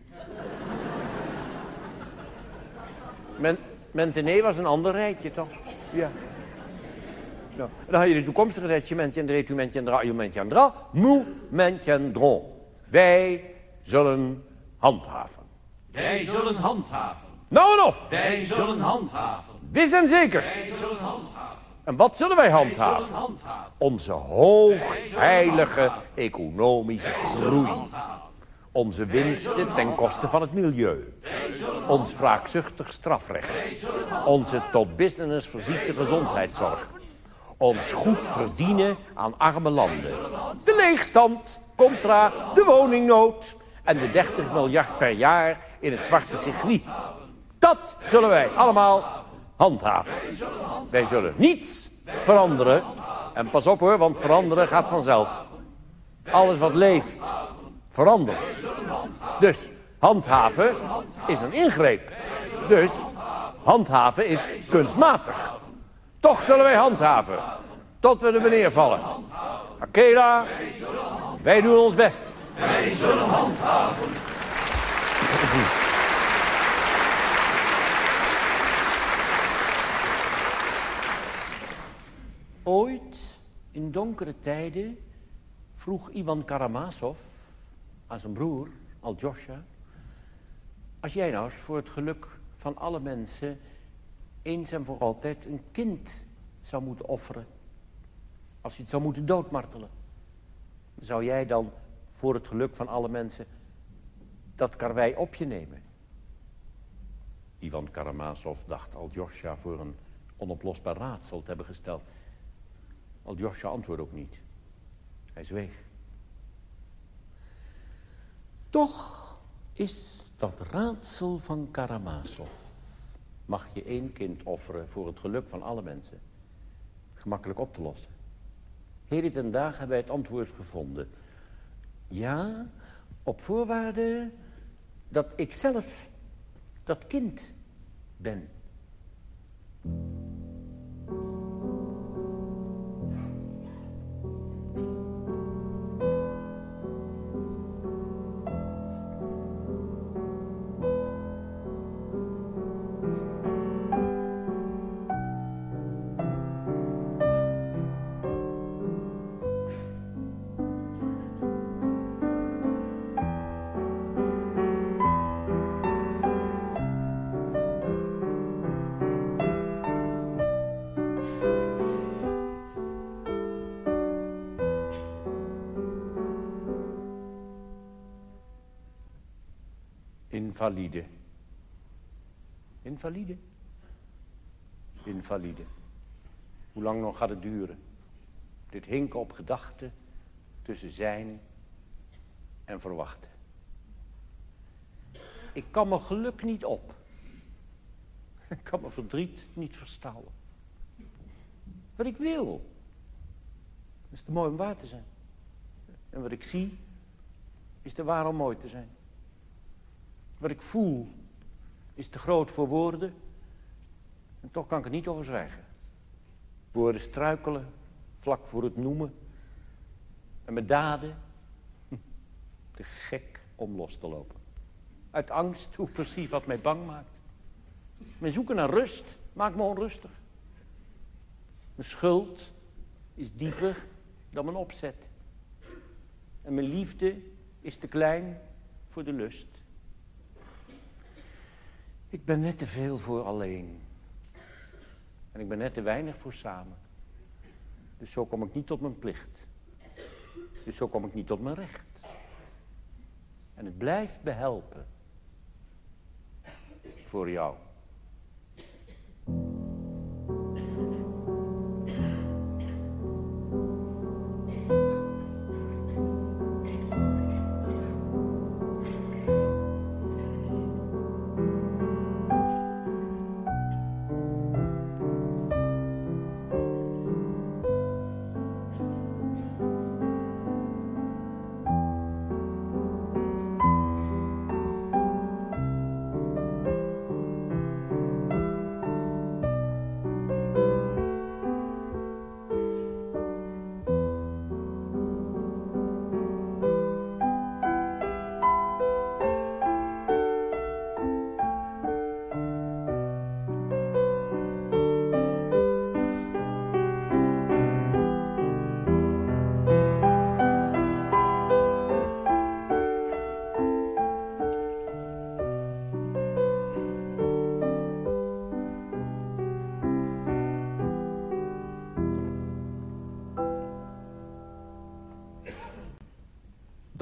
Men, Mentenee was een ander rijtje, toch? Ja. Nou, dan had je de toekomstige regiment en retu mentjendra, je mentjendra, nous mentjendrons. Wij zullen handhaven. Wij zullen handhaven. Nou en of. Wij zullen handhaven. Wis en zeker. Wij zullen handhaven. En wat zullen wij Wij handhaven? zullen handhaven. Onze hoogheilige economische groei. Onze winsten ten koste van het milieu. Ons wraakzuchtig strafrecht. Onze tot business verziekte gezondheidszorg. Ons goed verdienen aan arme landen. De leegstand contra de woningnood. En de 30 miljard per jaar in het zwarte circuit. Dat zullen wij allemaal handhaven. Wij zullen niets veranderen. En pas op hoor, want veranderen gaat vanzelf. Alles wat leeft, verandert. Dus handhaven is een ingreep. Dus handhaven is kunstmatig. Toch zullen wij handhaven. Tot we er beneden vallen. Akela, wij doen ons best. Ooit, in donkere tijden, vroeg Ivan Karamazov aan zijn broer, Aljosha... als jij nou eens voor het geluk van alle mensen... eens en voor altijd een kind zou moeten offeren... als je het zou moeten doodmartelen... zou jij dan voor het geluk van alle mensen dat karwei op je nemen? Ivan Karamazov dacht Aljosha voor een onoplosbaar raadsel te hebben gesteld... Aljosha antwoordde ook niet. Hij zweeg. Toch is dat raadsel van Karamazov. Mag je één kind offeren voor het geluk van alle mensen? Gemakkelijk op te lossen. Heden ten dagen hebben wij het antwoord gevonden. Ja, op voorwaarde dat ik zelf dat kind ben. Invalide. Invalide. Invalide. Hoe lang nog gaat het duren? Dit hinken op gedachten tussen zijn en verwachten. Ik kan mijn geluk niet op. Ik kan mijn verdriet niet verstouwen. Wat ik wil, is te mooi om waar te zijn. En wat ik zie, is te waar om mooi te zijn. Wat ik voel is te groot voor woorden. En toch kan ik er niet over zwijgen. Woorden struikelen vlak voor het noemen. En mijn daden te gek om los te lopen. Uit angst hoe precies wat mij bang maakt. Mijn zoeken naar rust maakt me onrustig. Mijn schuld is dieper dan mijn opzet. En mijn liefde is te klein voor de lust. Ik ben net te veel voor alleen. En ik ben net te weinig voor samen. Dus zo kom ik niet tot mijn plicht. Dus zo kom ik niet tot mijn recht. En het blijft behelpen. Voor jou.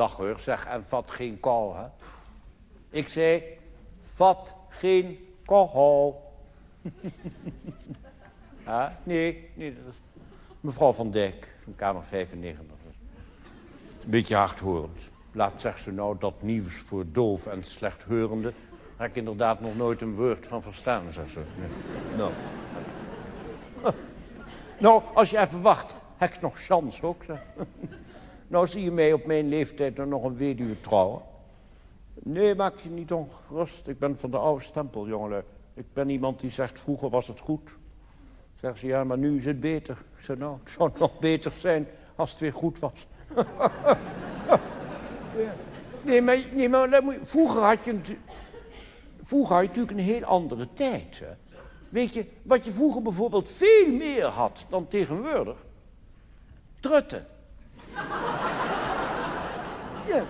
Dag hoor, zeg, en vat geen kou, hè? Ik zei, vat geen kou. nee, nee, dat is mevrouw Van Dijk, van kamer 95. Een beetje hardhorend. Laat zegt ze nou dat nieuws voor doof en slechthorende. Daar ik inderdaad nog nooit een woord van verstaan, zegt ze. Nee. Nou. nou, als je even wacht, heb ik nog chance ook, zeg. nou zie je mij op mijn leeftijd dan nog een weduwe trouwen. Nee, maak je niet ongerust. Ik ben van de oude stempel, jongelui. Ik ben iemand die zegt, vroeger was het goed. Zeggen ze, ja, maar nu is het beter. Ik zeg, nou, het zou nog beter zijn als het weer goed was. Nee, maar, vroeger, had je, vroeger had je natuurlijk een heel andere tijd. Hè? Weet je, wat je vroeger bijvoorbeeld veel meer had dan tegenwoordig? Trutten. Ja.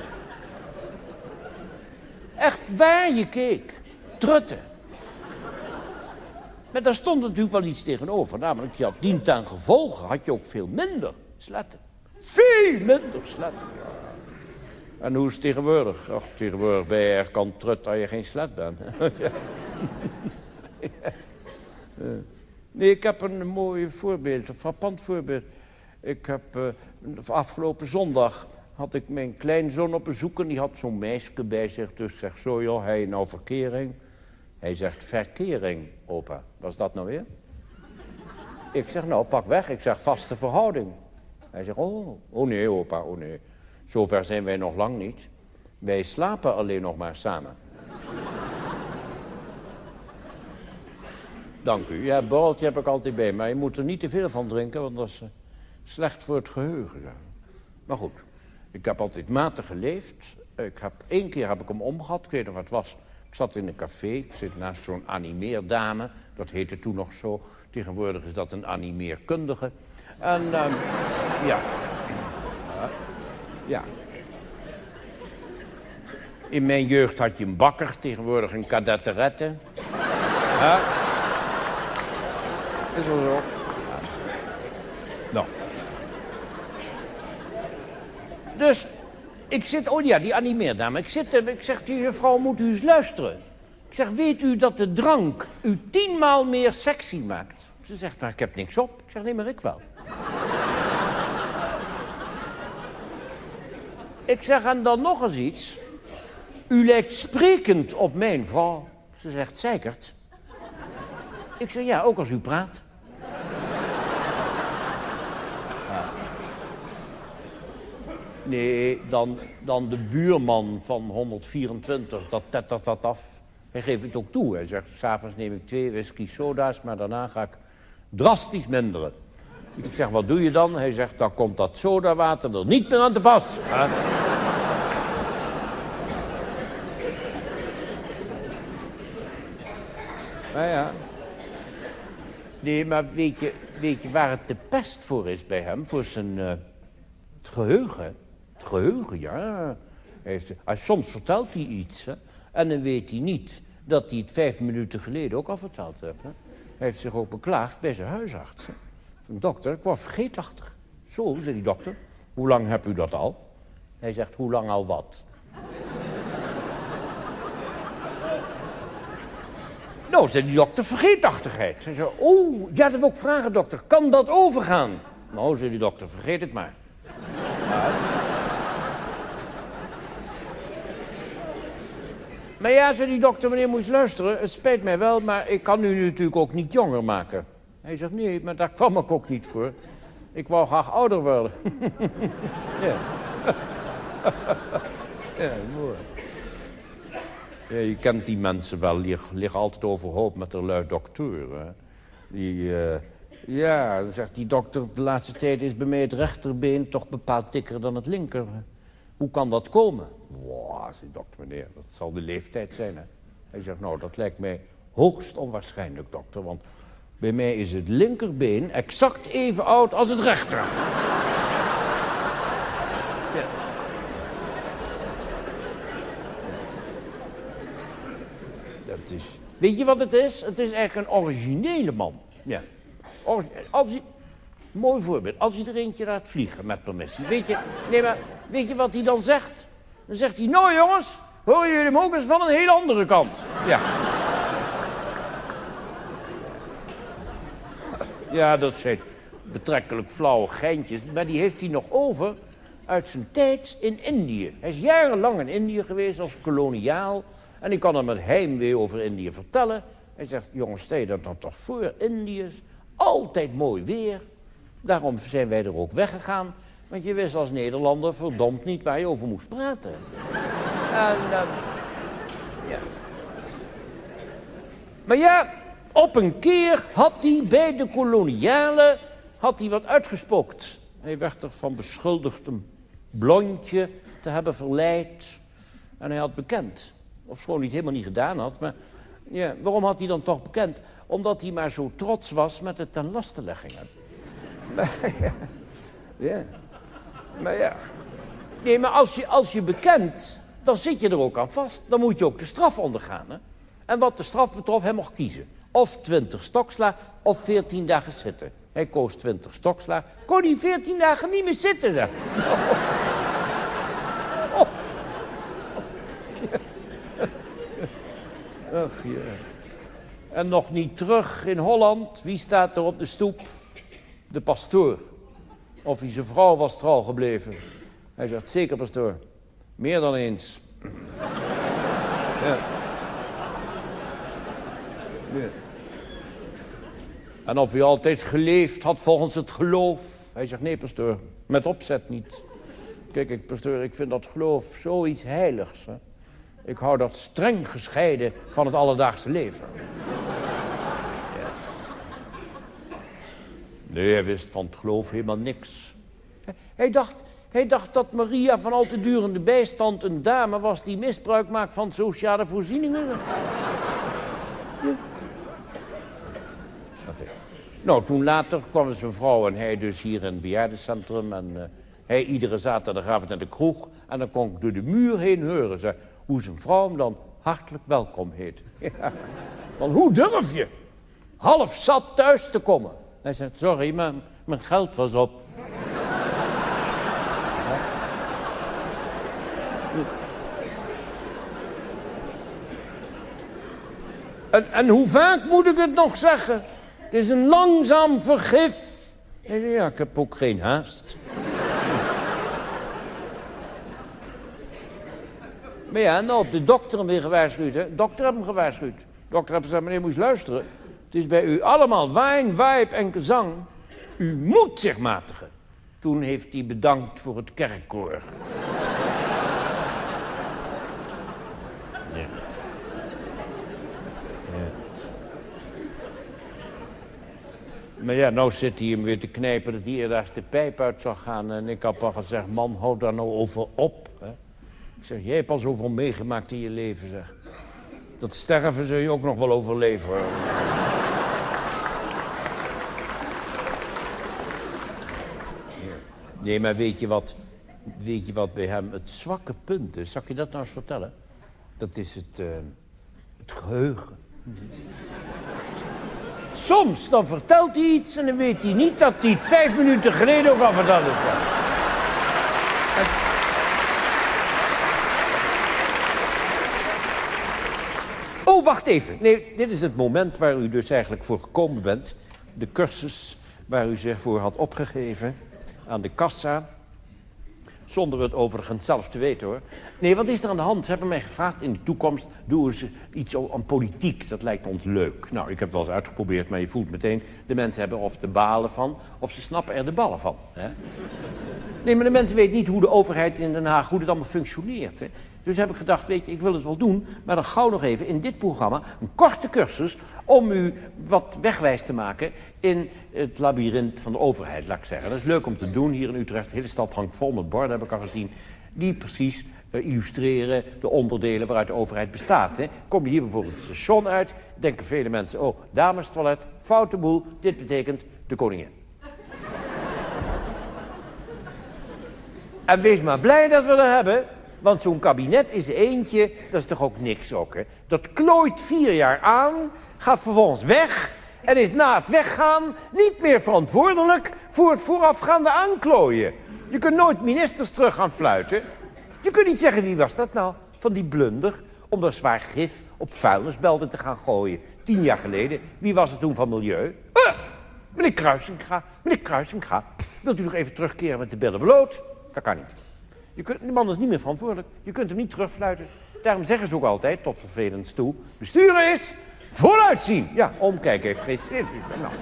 Echt waar je keek. Trutten. Maar daar stond natuurlijk wel iets tegenover. Namelijk, je had dient aan gevolgen, had je ook veel minder sletten. Veel minder sletten. En hoe is het tegenwoordig? Ach, tegenwoordig ben je erg kan trut dat je geen slet bent. Nee, ik heb een mooi voorbeeld, een frappant voorbeeld. Ik heb eh, afgelopen zondag had ik mijn kleinzoon op bezoek en die had zo'n meisje bij zich. Dus ik zeg zo joh, hij nou verkering? Hij zegt verkering, opa. Was dat nou weer? Ik zeg nou, pak weg. Ik zeg vaste verhouding. Hij zegt, oh, oh nee opa, oh nee. Zover zijn wij nog lang niet. Wij slapen alleen nog maar samen. Dank u. Ja, borreltje heb ik altijd bij, maar je moet er niet te veel van drinken, want dat is eh, slecht voor het geheugen. Maar goed, ik heb altijd matig geleefd. Ik heb, één keer heb ik hem omgehad, ik weet nog wat het was. Ik zat in een café, ik zit naast zo'n animeerdame. Dat heette toen nog zo. Tegenwoordig is dat een animeerkundige. En ehm, ja. ja. In mijn jeugd had je een bakker, tegenwoordig een kadetterette. Ja. Is wel zo. Ja. Nou. Dus, ik zit, oh ja, die animeerdame. Ik zit, er, ik zeg, die juffrouw, moet u eens luisteren. Ik zeg, weet u dat de drank u tienmaal meer sexy maakt? Ze zegt, maar ik heb niks op. Ik zeg, nee, maar ik wel. ik zeg, en dan nog eens iets. U lijkt sprekend op mijn vrouw. Ze zegt, zeikert. Ik zeg, ja, ook als u praat. Nee, dan, dan de buurman van 124, dat tettert dat af. Hij geeft het ook toe. Hij zegt, s'avonds neem ik twee whisky soda's, maar daarna ga ik drastisch minderen. Ik zeg, wat doe je dan? Hij zegt, dan komt dat sodawater er niet meer aan te pas. hè? Nou ja. Nee, maar weet je, weet je waar het de pest voor is bij hem? Voor zijn eh, het geheugen. Geheugen, ja. Soms vertelt hij iets en dan weet hij niet dat hij het vijf minuten geleden ook al verteld heeft. Hè. Hij heeft zich ook beklaagd bij zijn huisarts. Dokter, ik word vergeetachtig. Zo, zei die dokter. Hoe lang heb u dat al? Hij zegt, hoe lang al wat? Nou, zei die dokter, vergeetachtigheid. Hij zei, oh, ja, dat wil ik vragen, dokter. Kan dat overgaan? Nou, zei die dokter, vergeet het maar. Ja. Maar ja, zei die dokter, meneer, moet je luisteren. Het spijt mij wel, maar ik kan u natuurlijk ook niet jonger maken. Hij zegt, nee, maar daar kwam ik ook niet voor. Ik wou graag ouder worden. ja. ja, mooi. Ja, je kent die mensen wel, die liggen altijd overhoop met de lui doktoren. Die, eh, ja, dan zegt die dokter, de laatste tijd is bij mij het rechterbeen toch bepaald dikker dan het linker. Hoe kan dat komen? Wow, die dokter, meneer, dat zal de leeftijd zijn. Hè? Hij zegt, nou, dat lijkt mij hoogst onwaarschijnlijk, dokter, want bij mij is het linkerbeen exact even oud als het rechter. ja. Dat is... Weet je wat het is? Het is eigenlijk een originele man. Ja. Als je... Mooi voorbeeld. Als je er eentje laat vliegen met permissie. Weet je... Nee, maar... weet je wat hij dan zegt? Dan zegt hij, nou jongens, horen jullie hem ook eens van een heel andere kant. Ja. Ja, dat zijn betrekkelijk flauwe geintjes. Maar die heeft hij nog over uit zijn tijd in Indië. Hij is jarenlang in Indië geweest als koloniaal. En ik kan hem met heimwee over Indië vertellen. Hij zegt, jongens, stel je dat dan toch voor, Indiërs. Altijd mooi weer. Daarom zijn wij er ook weggegaan. Want je wist als Nederlander verdomd niet waar je over moest praten. en, uh, ja. Maar ja, op een keer had hij bij de kolonialen had hij wat uitgespookt. Hij werd ervan beschuldigd een blondje te hebben verleid. En hij had bekend. Of gewoon niet helemaal niet gedaan had. Maar ja, waarom had hij dan toch bekend? Omdat hij maar zo trots was met de ten. Maar ja, ja. Maar ja. Nee, maar als je, als je bekent, dan zit je er ook aan vast. Dan moet je ook de straf ondergaan. Hè? En wat de straf betrof, hij mocht kiezen. Of 20 stoksla of 14 dagen zitten. Hij koos 20 stoksla. Kon hij 14 dagen niet meer zitten. Ach. En nog niet terug in Holland. Wie staat er op de stoep? De pastoor. Of hij zijn vrouw was trouw gebleven. Hij zegt, zeker pastoor. Meer dan eens. ja. ja. En of hij altijd geleefd had volgens het geloof. Hij zegt, nee pastoor, met opzet niet. Kijk, ik, pastoor, ik vind dat geloof zoiets heiligs. Ik hou dat streng gescheiden van het alledaagse leven. ja. Nee, hij wist van het geloof helemaal niks. Hij dacht, hij dacht dat Maria van al te durende bijstand een dame was die misbruik maakt van sociale voorzieningen. Ja. Nou, toen later kwamen zijn vrouw en hij dus hier in het bejaardencentrum. En uh, hij iedere zaterdagavond naar de kroeg. En dan kon ik door de muur heen horen zeg, hoe zijn vrouw hem dan hartelijk welkom heet. Ja. Van hoe durf je half zat thuis te komen? Hij zegt, sorry, maar mijn geld was op. En, en hoe vaak moet ik het nog zeggen? Het is een langzaam vergif. Ja, ik heb ook geen haast. maar ja, nou, de dokter hem weer gewaarschuwd. Hè? Dokter heeft hem gewaarschuwd. Dokter heeft gezegd, meneer, moet je luisteren. Het is bij u allemaal wijn, wijp en gezang. U moet zich matigen. Toen heeft hij bedankt voor het kerkkoor. Maar ja, nou zit hij hem weer te knijpen dat hij eerder de pijp uit zou gaan. En ik heb al gezegd, man, hou daar nou over op. Hè? Ik zeg, jij hebt al zoveel meegemaakt in je leven, zeg. Dat sterven zul je ook nog wel overleven. Nee, maar weet je wat, weet je wat bij hem het zwakke punt is? Zal ik je dat nou eens vertellen? Dat is het, uh, het geheugen. Soms dan vertelt hij iets en dan weet hij niet dat hij het vijf minuten geleden ook al verteld heeft. Oh, wacht even. Nee, dit is het moment waar u dus eigenlijk voor gekomen bent. De cursus waar u zich voor had opgegeven aan de kassa. Zonder het overigens zelf te weten hoor. Nee, wat is er aan de hand? Ze hebben mij gevraagd in de toekomst, doen eens iets aan politiek. Dat lijkt ons leuk. Nou, ik heb het wel eens uitgeprobeerd, maar je voelt meteen... de mensen hebben of de balen van, of ze snappen er de ballen van. Hè? Nee, maar de mensen weten niet hoe de overheid in Den Haag, hoe het allemaal functioneert. Hè? Dus heb ik gedacht, weet je, ik wil het wel doen, maar dan gauw nog even in dit programma een korte cursus om u wat wegwijs te maken in het labyrint van de overheid, laat ik zeggen. Dat is leuk om te doen hier in Utrecht. De hele stad hangt vol met borden, heb ik al gezien, die precies uh, illustreren de onderdelen waaruit de overheid bestaat. Hè. Kom je hier bijvoorbeeld het station uit, denken vele mensen, oh, damestoilet, foute boel, dit betekent de koningin. en wees maar blij dat we dat hebben, want zo'n kabinet is eentje, dat is toch ook niks ook, hè? Dat klooit vier jaar aan, gaat vervolgens weg... en is na het weggaan niet meer verantwoordelijk voor het voorafgaande aanklooien. Je kunt nooit ministers terug gaan fluiten. Je kunt niet zeggen, wie was dat nou? Van die blunder om er zwaar gif op vuilnisbelten te gaan gooien. Tien jaar geleden. Wie was het toen van Milieu? Meneer Kruisinga. Meneer Kruisinga. Wilt u nog even terugkeren met de billen bloot? Dat kan niet. Je kunt, de man is niet meer verantwoordelijk. Je kunt hem niet terugfluiten. Daarom zeggen ze ook altijd, tot vervelend toe... besturen is vooruitzien. Ja, omkijken heeft geen zin. Nou,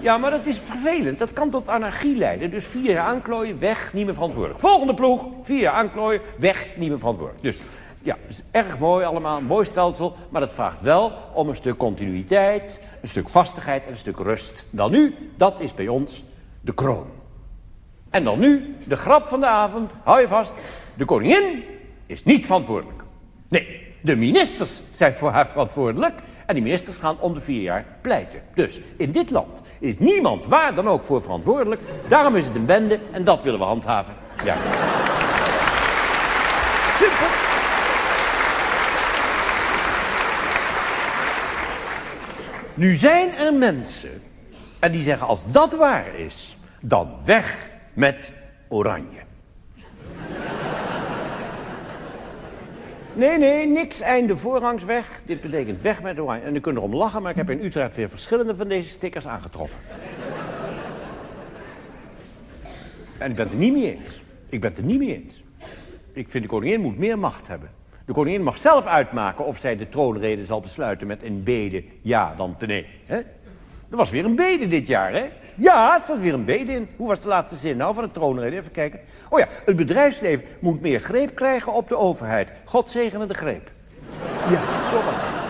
ja, maar dat is vervelend. Dat kan tot anarchie leiden. Dus vier jaar aanklooien, weg, niet meer verantwoordelijk. Volgende ploeg, vier jaar aanklooien, weg, niet meer verantwoordelijk. Dus ja, is erg mooi allemaal, mooi stelsel. Maar dat vraagt wel om een stuk continuïteit, een stuk vastigheid en een stuk rust. Dan nu, dat is bij ons de kroon. En dan nu, de grap van de avond, hou je vast. De koningin is niet verantwoordelijk. Nee, de ministers zijn voor haar verantwoordelijk. En die ministers gaan om de vier jaar pleiten. Dus in dit land is niemand waar dan ook voor verantwoordelijk. Daarom is het een bende en dat willen we handhaven. Ja. Nu zijn er mensen en die zeggen als dat waar is, dan weg met oranje. Nee, nee, niks einde voorrangs weg. Dit betekent weg met oranje. En u kunt erom lachen, maar ik heb in Utrecht weer verschillende van deze stickers aangetroffen. En ik ben het er niet mee eens. Ik ben het er niet mee eens. Ik vind de koningin moet meer macht hebben. De koningin mag zelf uitmaken of zij de troonrede zal besluiten met een bede ja dan te nee. Hè? Er was weer een bede dit jaar, hè? Ja, het zat weer een bede in. Hoe was de laatste zin nou van de troonrede? Even kijken. Oh ja, het bedrijfsleven moet meer greep krijgen op de overheid. God zegene de greep. Ja, zo was het.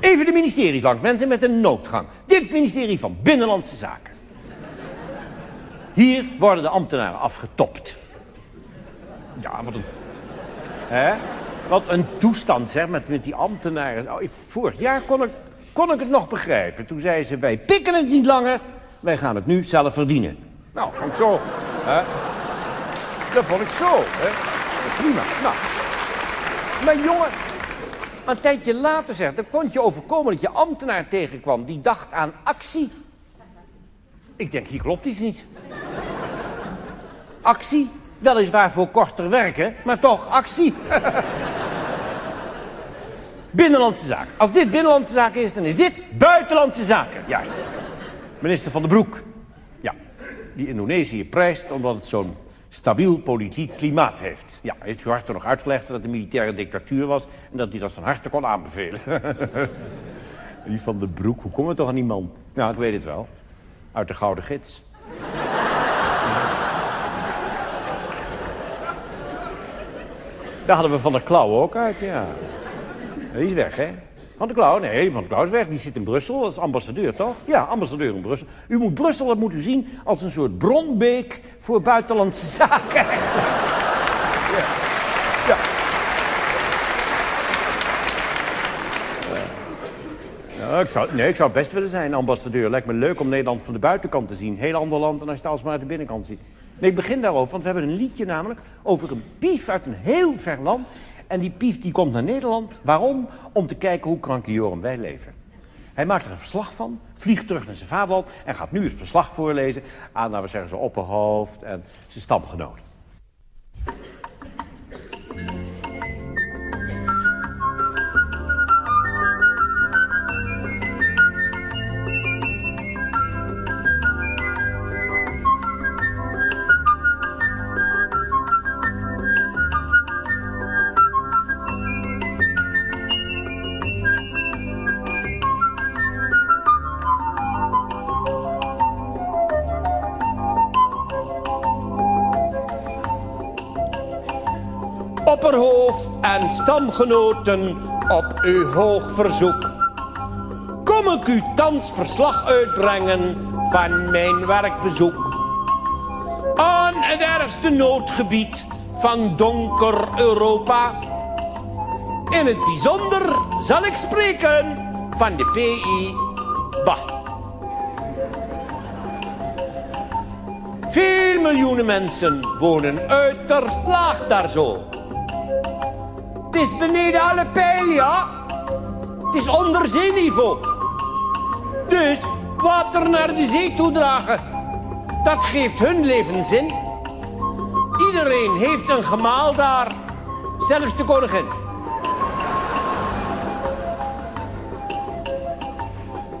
Even de ministeries langs, mensen met een noodgang. Dit is het ministerie van Binnenlandse Zaken. Hier worden de ambtenaren afgetopt. Ja, wat een... Hè? Wat een toestand, zeg, met, met die ambtenaren. Nou, vorig jaar kon ik, kon ik het nog begrijpen. Toen zeiden ze, wij pikken het niet langer. Wij gaan het nu zelf verdienen. Nou, vond ik zo. Hè? Dat vond ik zo. Hè? Prima. Nou. Maar jongen, een tijdje later zeg, dan kon je overkomen dat je ambtenaar tegenkwam die dacht aan actie. Ik denk, hier klopt iets niet. Actie, weliswaar voor korter werken, maar toch actie. Binnenlandse zaken. Als dit binnenlandse zaken is, dan is dit buitenlandse zaken. Juist. Minister van den Broek. Ja, die Indonesië prijst omdat het zo'n stabiel politiek klimaat heeft. Ja, heeft Suharto nog uitgelegd dat het een militaire dictatuur was... en dat hij dat van harte kon aanbevelen. die van den Broek, hoe komen we toch aan die man? Ja, ik weet het wel. Uit de Gouden Gids. Daar hadden we Van der Klauw ook uit, ja. Die is weg, hè? Van der Klauw? Nee, Van der Klauw is weg. Die zit in Brussel. Is ambassadeur, toch? Ja, ambassadeur in Brussel. U moet Brussel dat moet u zien als een soort bronbeek voor buitenlandse zaken. ja. ja. Ja, ik zou, nee, ik zou best willen zijn, ambassadeur. Lijkt me leuk om Nederland van de buitenkant te zien. Heel ander land dan als je het alsmaar de binnenkant ziet. Nee, ik begin daarover, want we hebben een liedje namelijk over een pief uit een heel ver land. En die pief die komt naar Nederland. Waarom? Om te kijken hoe krankjoren wij leven. Hij maakt er een verslag van, vliegt terug naar zijn vaderland... en gaat nu het verslag voorlezen aan, nou, we zeggen, zijn opperhoofd en zijn stamgenoten. Stamgenoten op uw hoog verzoek. Kom ik u thans verslag uitbrengen van mijn werkbezoek. Aan het ergste noodgebied van donker Europa. In het bijzonder zal ik spreken van de PI Bah. Veel miljoenen mensen wonen uiterst laag daar zo. Is beneden alle pijl, ja. Het is onder zeeniveau. Dus water naar de zee toe dragen, dat geeft hun leven zin. Iedereen heeft een gemaal daar. Zelfs de koningin.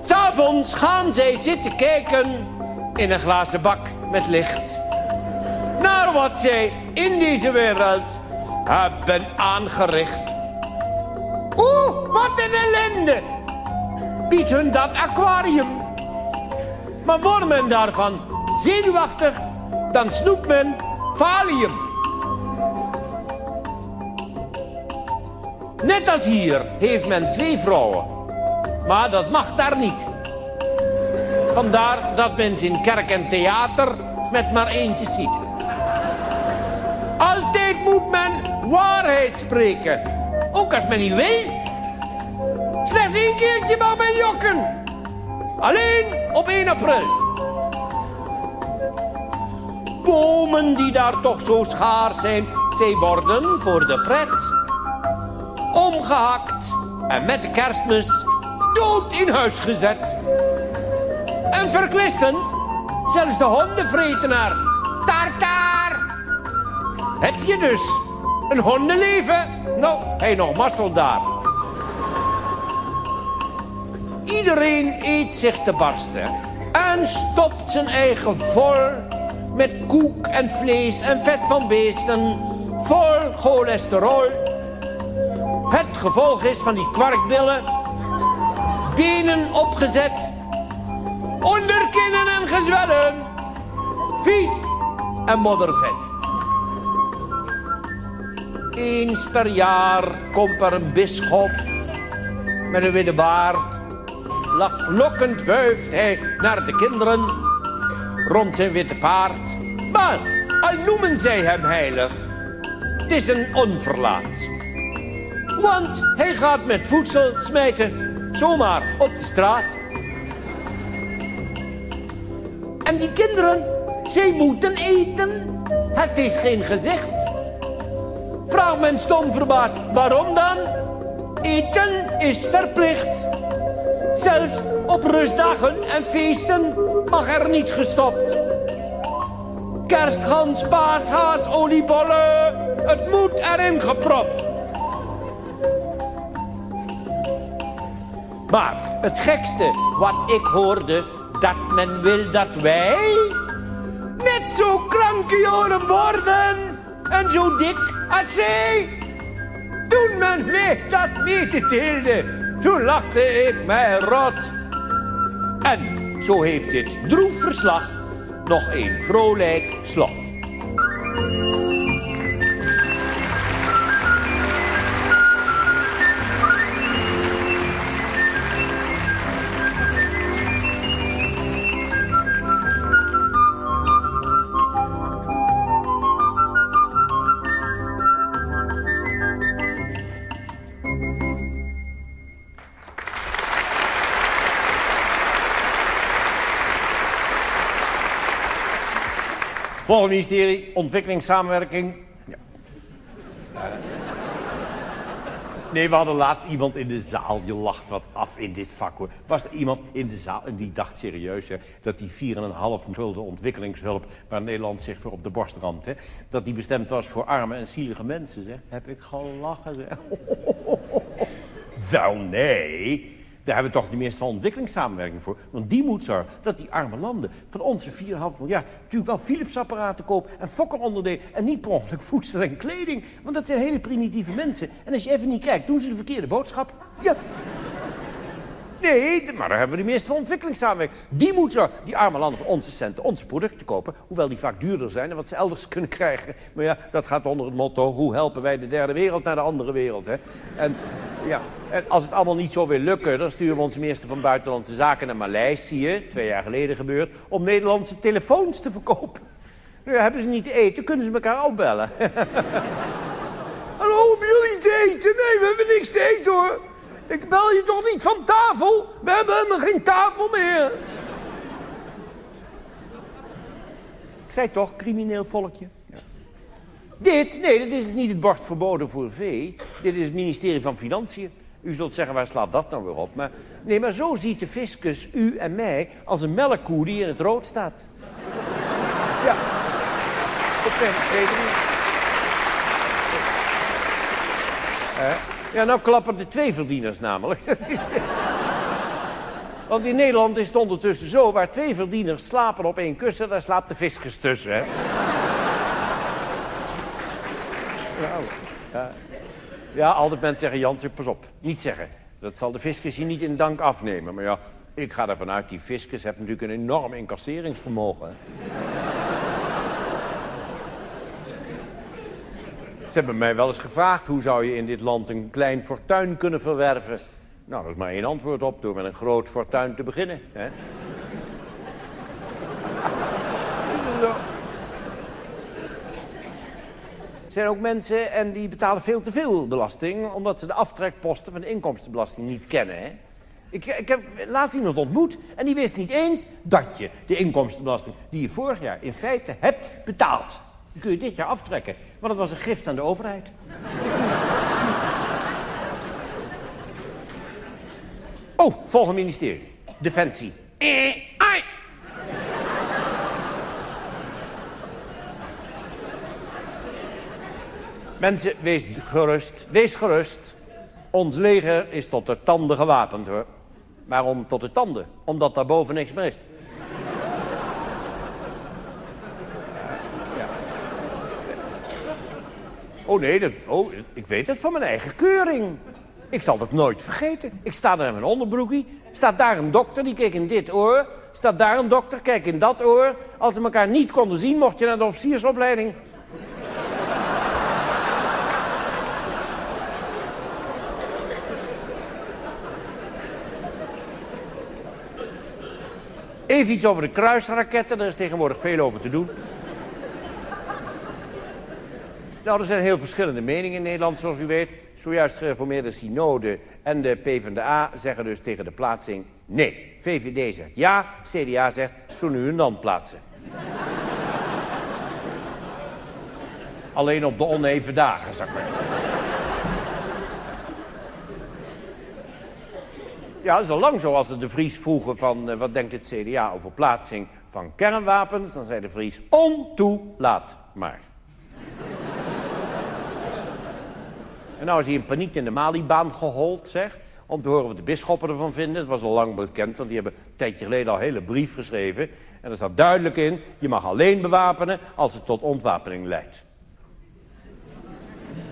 S'avonds gaan zij zitten kijken in een glazen bak met licht. Naar wat zij in deze wereld hebben aangericht. Oeh, wat een ellende! Biedt hun dat aquarium. Maar wordt men daarvan zenuwachtig, dan snoept men valium. Net als hier heeft men twee vrouwen. Maar dat mag daar niet. Vandaar dat men ze in kerk en theater met maar eentje ziet. Altijd waarheid spreken. Ook als men niet weet. Slechts één keertje mag men jokken. Alleen op 1 april. Bomen die daar toch zo schaar zijn, zij worden voor de pret omgehakt en met de kerstmis dood in huis gezet. En verkwistend, zelfs de hondenvretenaar, tartaar. Heb je dus een hondenleven? Nou, hij nog mazzel daar. Iedereen eet zich te barsten en stopt zijn eigen vol met koek en vlees en vet van beesten, vol cholesterol. Het gevolg is van die kwarkbillen, benen opgezet, onderkinnen en gezwellen, vies en moddervet. Eens per jaar komt er een bisschop met een witte baard. Lachlokkend wuift hij naar de kinderen rond zijn witte paard. Maar al noemen zij hem heilig, het is een onverlaat. Want hij gaat met voedsel smijten, zomaar op de straat. En die kinderen, zij moeten eten. Het is geen gezicht. Men stom verbaasd, waarom dan? Eten is verplicht. Zelfs op rustdagen en feesten mag er niet gestopt. Kerstgans, paashaas, oliebollen, het moet erin gepropt. Maar het gekste wat ik hoorde, dat men wil dat wij net zo krankjoren worden en zo dik als zij. Toen men mij dat mededeelde, toen lachte ik mij rot. En zo heeft dit droef verslag nog een vrolijk slot. Volgende ministerie, ontwikkelingssamenwerking. Ja. Nee, we hadden laatst iemand in de zaal. Je lacht wat af in dit vak hoor. Was er iemand in de zaal en die dacht serieus hè, dat die 4,5 gulden ontwikkelingshulp waar Nederland zich voor op de borst ramt, hè, dat die bestemd was voor arme en zielige mensen. Zeg. Heb ik gelachen zeg. Wel nee. Daar hebben we toch de minister van Ontwikkelingssamenwerking voor. Want die moet zorgen dat die arme landen van onze 4,5 miljard... natuurlijk wel Philips-apparaten kopen en fokkeronderdelen... en niet per ongeluk voedsel en kleding. Want dat zijn hele primitieve mensen. En als je even niet kijkt, doen ze de verkeerde boodschap. Ja. Nee, maar daar hebben we de minister van Ontwikkelingssamenwerking. Die moet zorgen, die arme landen van onze centen, onze producten kopen. Hoewel die vaak duurder zijn dan wat ze elders kunnen krijgen. Maar ja, dat gaat onder het motto, hoe helpen wij de derde wereld naar de andere wereld. Hè? En, ja, en als het allemaal niet zo wil lukken, dan sturen we onze minister van Buitenlandse Zaken naar Maleisië. Twee jaar geleden gebeurd. Om Nederlandse telefoons te verkopen. Nu hebben ze niet te eten, kunnen ze elkaar opbellen. Hallo, hebben jullie te eten? Nee, we hebben niks te eten hoor. Ik bel je toch niet van tafel? We hebben helemaal geen tafel meer. Ik zei toch, crimineel volkje. Ja. Dit, nee, dit is niet het bord verboden voor vee. Dit is het ministerie van Financiën. U zult zeggen, waar slaat dat nou weer op? Maar, nee, maar zo ziet de fiscus u en mij als een melkkoe die in het rood staat. Ja. Dat zeg ik zeker niet. Eh, Ja, nou klappen de twee verdieners namelijk. Want in Nederland is het ondertussen zo... waar twee verdieners slapen op één kussen... daar slaapt de fiscus tussen, ja. ja, altijd mensen zeggen... Jansen, pas op, niet zeggen. Dat zal de fiscus je niet in dank afnemen. Maar ja, ik ga ervan uit... die fiscus heeft natuurlijk een enorm incasseringsvermogen. hè. Ze hebben mij wel eens gevraagd... hoe zou je in dit land een klein fortuin kunnen verwerven? Nou, daar is maar één antwoord op. Door met een groot fortuin te beginnen. Hè? Er zijn ook mensen en die betalen veel te veel belasting... omdat ze de aftrekposten van de inkomstenbelasting niet kennen. Hè? Ik, ik heb laatst iemand ontmoet en die wist niet eens... dat je de inkomstenbelasting die je vorig jaar in feite hebt betaald... die kun je dit jaar aftrekken. Want het was een gift aan de overheid. Oh, volgende ministerie. Defensie. Eh, ai. Mensen, wees gerust. Wees gerust. Ons leger is tot de tanden gewapend, hoor. Waarom tot de tanden? Omdat daarboven niks meer is. Oh nee, dat, oh, ik weet het van mijn eigen keuring. Ik zal dat nooit vergeten. Ik sta daar in mijn onderbroekie. Staat daar een dokter, die keek in dit oor. Staat daar een dokter, kijk in dat oor. Als ze elkaar niet konden zien, mocht je naar de officiersopleiding. Even iets over de kruisraketten. Daar is tegenwoordig veel over te doen. Nou, er zijn heel verschillende meningen in Nederland, zoals u weet. Zojuist gereformeerde synode en de PvdA zeggen dus tegen de plaatsing nee. VVD zegt ja, CDA zegt zo nu en dan plaatsen. Alleen op de oneven dagen, zeg maar. Ja, dat is lang zo. Als de Vries vroegen van... eh, wat denkt het CDA over plaatsing van kernwapens... dan zei de Vries ontoelaatbaar. En nou is hij in paniek in de Malibaan gehold, zeg... om te horen wat de bisschoppen ervan vinden. Het was al lang bekend, want die hebben een tijdje geleden al een hele brief geschreven. En er staat duidelijk in... je mag alleen bewapenen als het tot ontwapening leidt.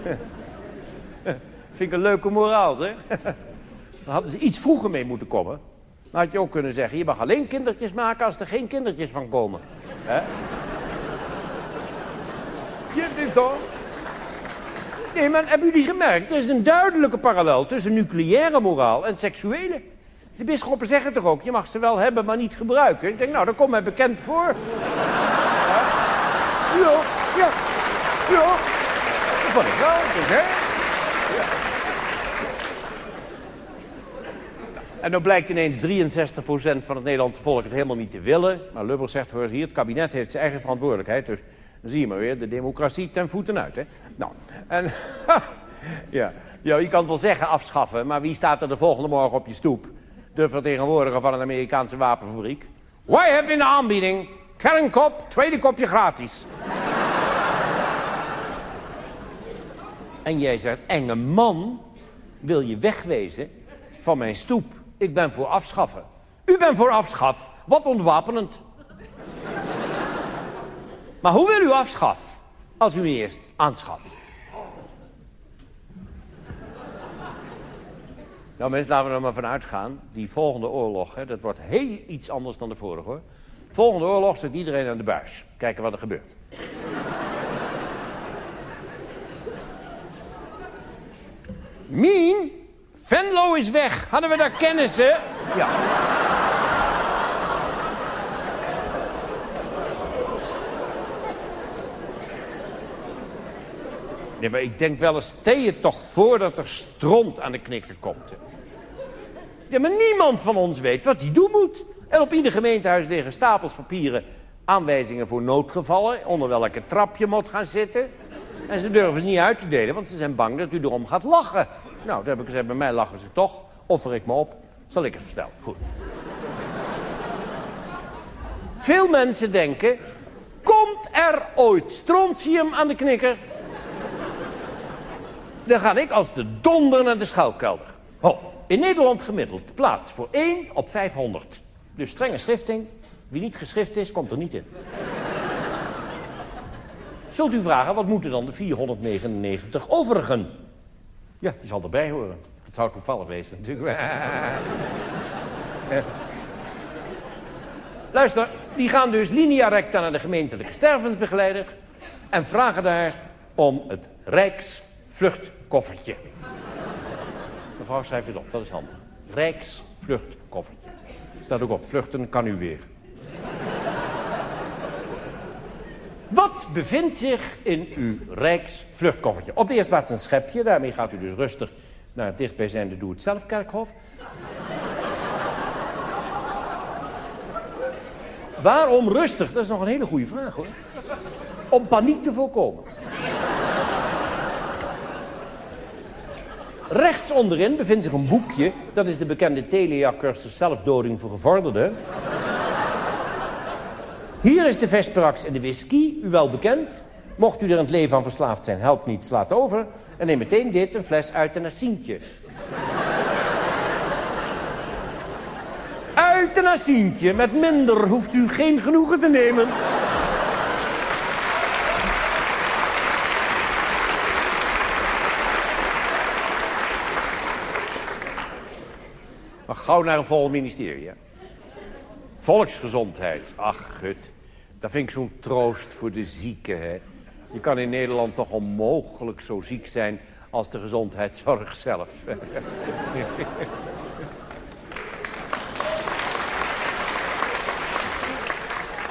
Vind ik een leuke moraal, zeg. Daar hadden ze iets vroeger mee moeten komen. Dan had je ook kunnen zeggen, je mag alleen kindertjes maken als er geen kindertjes van komen. Hè? Je, is toch? Nee, maar hebben jullie gemerkt? Er is een duidelijke parallel tussen nucleaire moraal en seksuele. De bisschoppen zeggen toch ook, je mag ze wel hebben, maar niet gebruiken. Ik denk, nou, dat komt mij bekend voor. Ja, ja, ja. Dat vond ik wel, dus, hè? En dan blijkt ineens 63% van het Nederlandse volk het helemaal niet te willen. Maar Lubbers zegt, hoor hier, het kabinet heeft zijn eigen verantwoordelijkheid. Dus dan zie je maar weer, de democratie ten voeten uit. Hè? Nou, en ja. ja, je kan wel zeggen afschaffen, maar wie staat er de volgende morgen op je stoep? De vertegenwoordiger van een Amerikaanse wapenfabriek. Wij hebben in de aanbieding kernkop, tweede kopje gratis. en jij zegt, enge man, wil je wegwezen van mijn stoep? Ik ben voor afschaffen. U bent voor afschaf. Wat ontwapenend. Maar hoe wil u afschaf? Als u eerst aanschaft. Nou mensen, laten we er maar van uitgaan. Die volgende oorlog, hè, dat wordt heel iets anders dan de vorige hoor. Volgende oorlog zit iedereen aan de buis. Kijken wat er gebeurt. Mien, Venlo is weg. Hadden we daar kennissen? Ja. Nee, maar ik denk wel eens, stel je toch voor dat er stront aan de knikker komt. Ja, maar niemand van ons weet wat hij doen moet. En op ieder gemeentehuis liggen stapels papieren... aanwijzingen voor noodgevallen... onder welke trap je moet gaan zitten. En ze durven ze niet uit te delen, want ze zijn bang dat u erom gaat lachen. Nou, toen heb ik gezegd, bij mij lachen ze toch. Offer ik me op, zal ik het vertellen. Goed. Veel mensen denken, Komt er ooit strontium aan de knikker? Dan ga ik als de donder naar de schuilkelder. Ho, in Nederland gemiddeld plaats voor 1 op 500. Dus strenge schrifting. Wie niet geschrift is, komt er niet in. Zult u vragen, wat moeten dan de 499 overigen? Ja, die zal erbij horen. Dat zou toevallig wezen natuurlijk. Luister, die gaan dus linea recta naar de gemeentelijke stervensbegeleider... en vragen daar om het Rijksvluchtkoffertje. Mevrouw schrijft het op, dat is handig. Rijksvluchtkoffertje. Staat ook op, vluchten kan u weer. Wat bevindt zich in uw Rijksvluchtkoffertje? Op de eerste plaats een schepje, daarmee gaat u dus rustig naar het dichtbijzijnde Doe-het-zelf-kerkhof. Waarom rustig? Dat is nog een hele goede vraag hoor. Om paniek te voorkomen. Rechts onderin bevindt zich een boekje. Dat is de bekende Telia-cursus zelfdoding voor gevorderden. Hier is de Vesperax en de whisky, u wel bekend. Mocht u er in het leven aan verslaafd zijn, helpt niet, slaat over. En neem meteen dit, een fles uit een Nassientje. Euthanasientje. Met minder hoeft u geen genoegen te nemen. Maar gauw naar een vol ministerie. Volksgezondheid. Ach, gut. Dat vind ik zo'n troost voor de zieken. Hè? Je kan in Nederland toch onmogelijk zo ziek zijn als de gezondheidszorg zelf.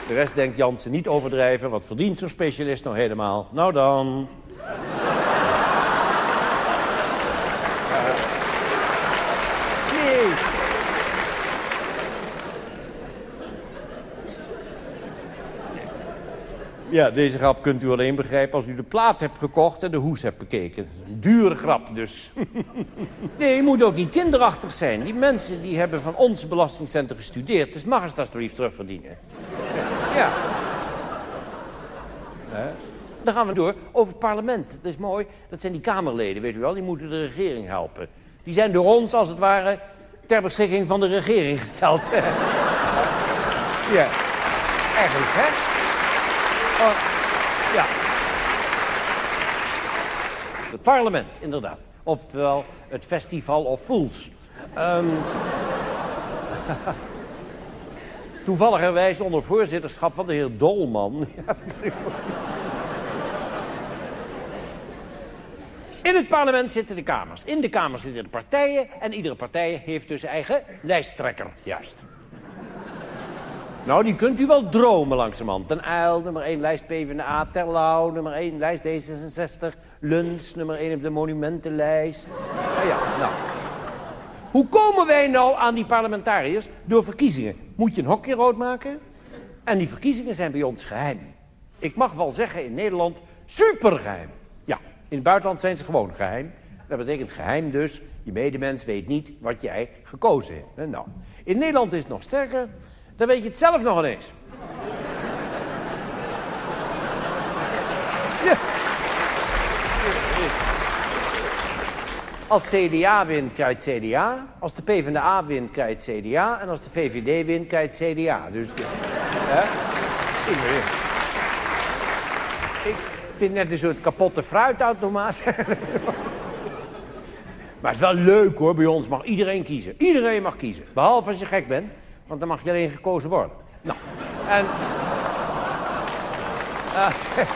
De rest denkt Jansen niet overdrijven. Wat verdient zo'n specialist nou helemaal? Nou dan. Nee. Ja, deze grap kunt u alleen begrijpen als u de plaat hebt gekocht en de hoes hebt bekeken. Dat is een dure grap dus. nee, je moet ook niet kinderachtig zijn. Die mensen die hebben van onze belastingcenten gestudeerd. Dus mag het alsjeblieft terugverdienen. Ja. Dan gaan we door over het parlement. Dat is mooi. Dat zijn die Kamerleden, weet u wel. Die moeten de regering helpen. Die zijn door ons, als het ware, ter beschikking van de regering gesteld. ja. Eigenlijk, hè? Oh, ja. Het parlement, inderdaad. Oftewel het Festival of Fools. Um... Toevalligerwijs onder voorzitterschap van de heer Dolman. In het parlement zitten de kamers. In de kamers zitten de partijen. En iedere partij heeft dus eigen lijsttrekker. Juist. Nou, die kunt u wel dromen langzamerhand. Den Uyl, nummer 1 lijst PvdA. Terlouw, nummer 1 lijst D66. Luns, nummer 1 op de monumentenlijst. Nou ja, nou. Hoe komen wij nou aan die parlementariërs? Door verkiezingen. Moet je een hokje rood maken? En die verkiezingen zijn bij ons geheim. Ik mag wel zeggen in Nederland supergeheim. Ja, in het buitenland zijn ze gewoon geheim. Dat betekent geheim dus, je medemens weet niet wat jij gekozen hebt. Nou, in Nederland is het nog sterker. Dan weet je het zelf nog ineens. Ja. Als CDA wint, krijgt CDA. Als de PvdA wint, krijgt CDA. En als de VVD wint, krijgt CDA. Dus, ja. Ik vind net een soort kapotte fruitautomaat. maar het is wel leuk hoor, bij ons mag iedereen kiezen. Iedereen mag kiezen. Behalve als je gek bent, want dan mag je alleen gekozen worden. Nou, en... Uh,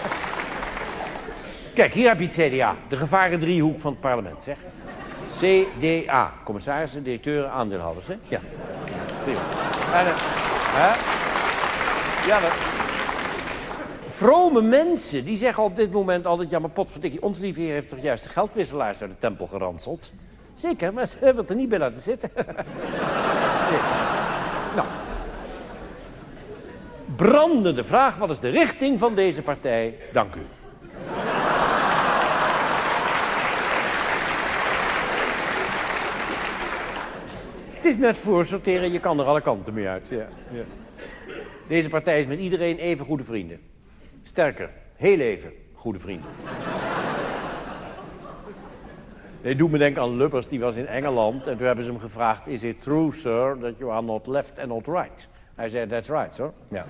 Kijk, hier heb je het CDA. De gevaren driehoek van het parlement, zeg. CDA. Commissarissen, directeuren, aandeelhouders, hè? Ja. En, uh, hè? Ja, dat... Vrome mensen, die zeggen op dit moment altijd... ja, maar potverdikkie, ons lieve heer heeft toch juist de geldwisselaars uit de tempel geranseld? Zeker, maar ze hebben het er niet bij laten zitten. nee. Nou. Brandende vraag, wat is de richting van deze partij? Dank u. Het is net voor sorteren, je kan er alle kanten mee uit. Ja, ja. Deze partij is met iedereen even goede vrienden. Sterker, heel even, goede vrienden. Het doet me denken aan Lubbers, die was in Engeland en toen hebben ze hem gevraagd: Is it true, sir, that you are not left and not right? Hij zei: That's right, sir. Ja.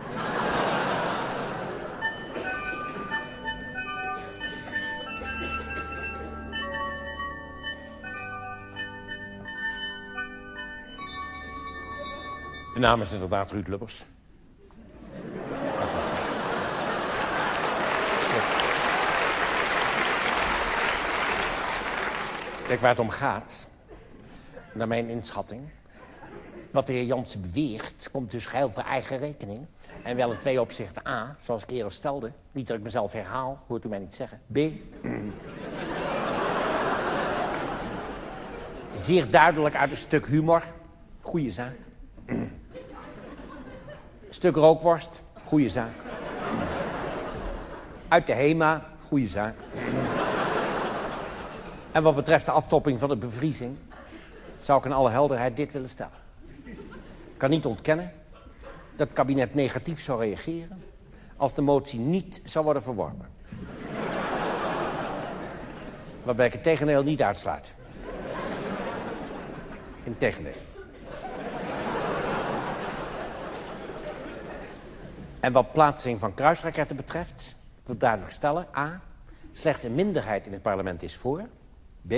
De naam is inderdaad Ruud Lubbers. Dat was hij. Kijk, waar het om gaat, naar mijn inschatting... wat de heer Jansen beweert, komt dus geheel voor eigen rekening. En wel in twee opzichten. A, zoals ik eerder stelde. Niet dat ik mezelf herhaal, hoort u mij niet zeggen. B, zeer duidelijk uit een stuk humor. Goeie zaak. Stuk rookworst, goede zaak. Uit de HEMA, goede zaak. En wat betreft de aftopping van de bevriezing... zou ik in alle helderheid dit willen stellen. Ik kan niet ontkennen dat het kabinet negatief zou reageren... als de motie niet zou worden verworpen. Waarbij ik het tegendeel niet uitsluit. Integendeel. En wat plaatsing van kruisraketten betreft, ik wil duidelijk stellen: A. Slechts een minderheid in het parlement is voor. B.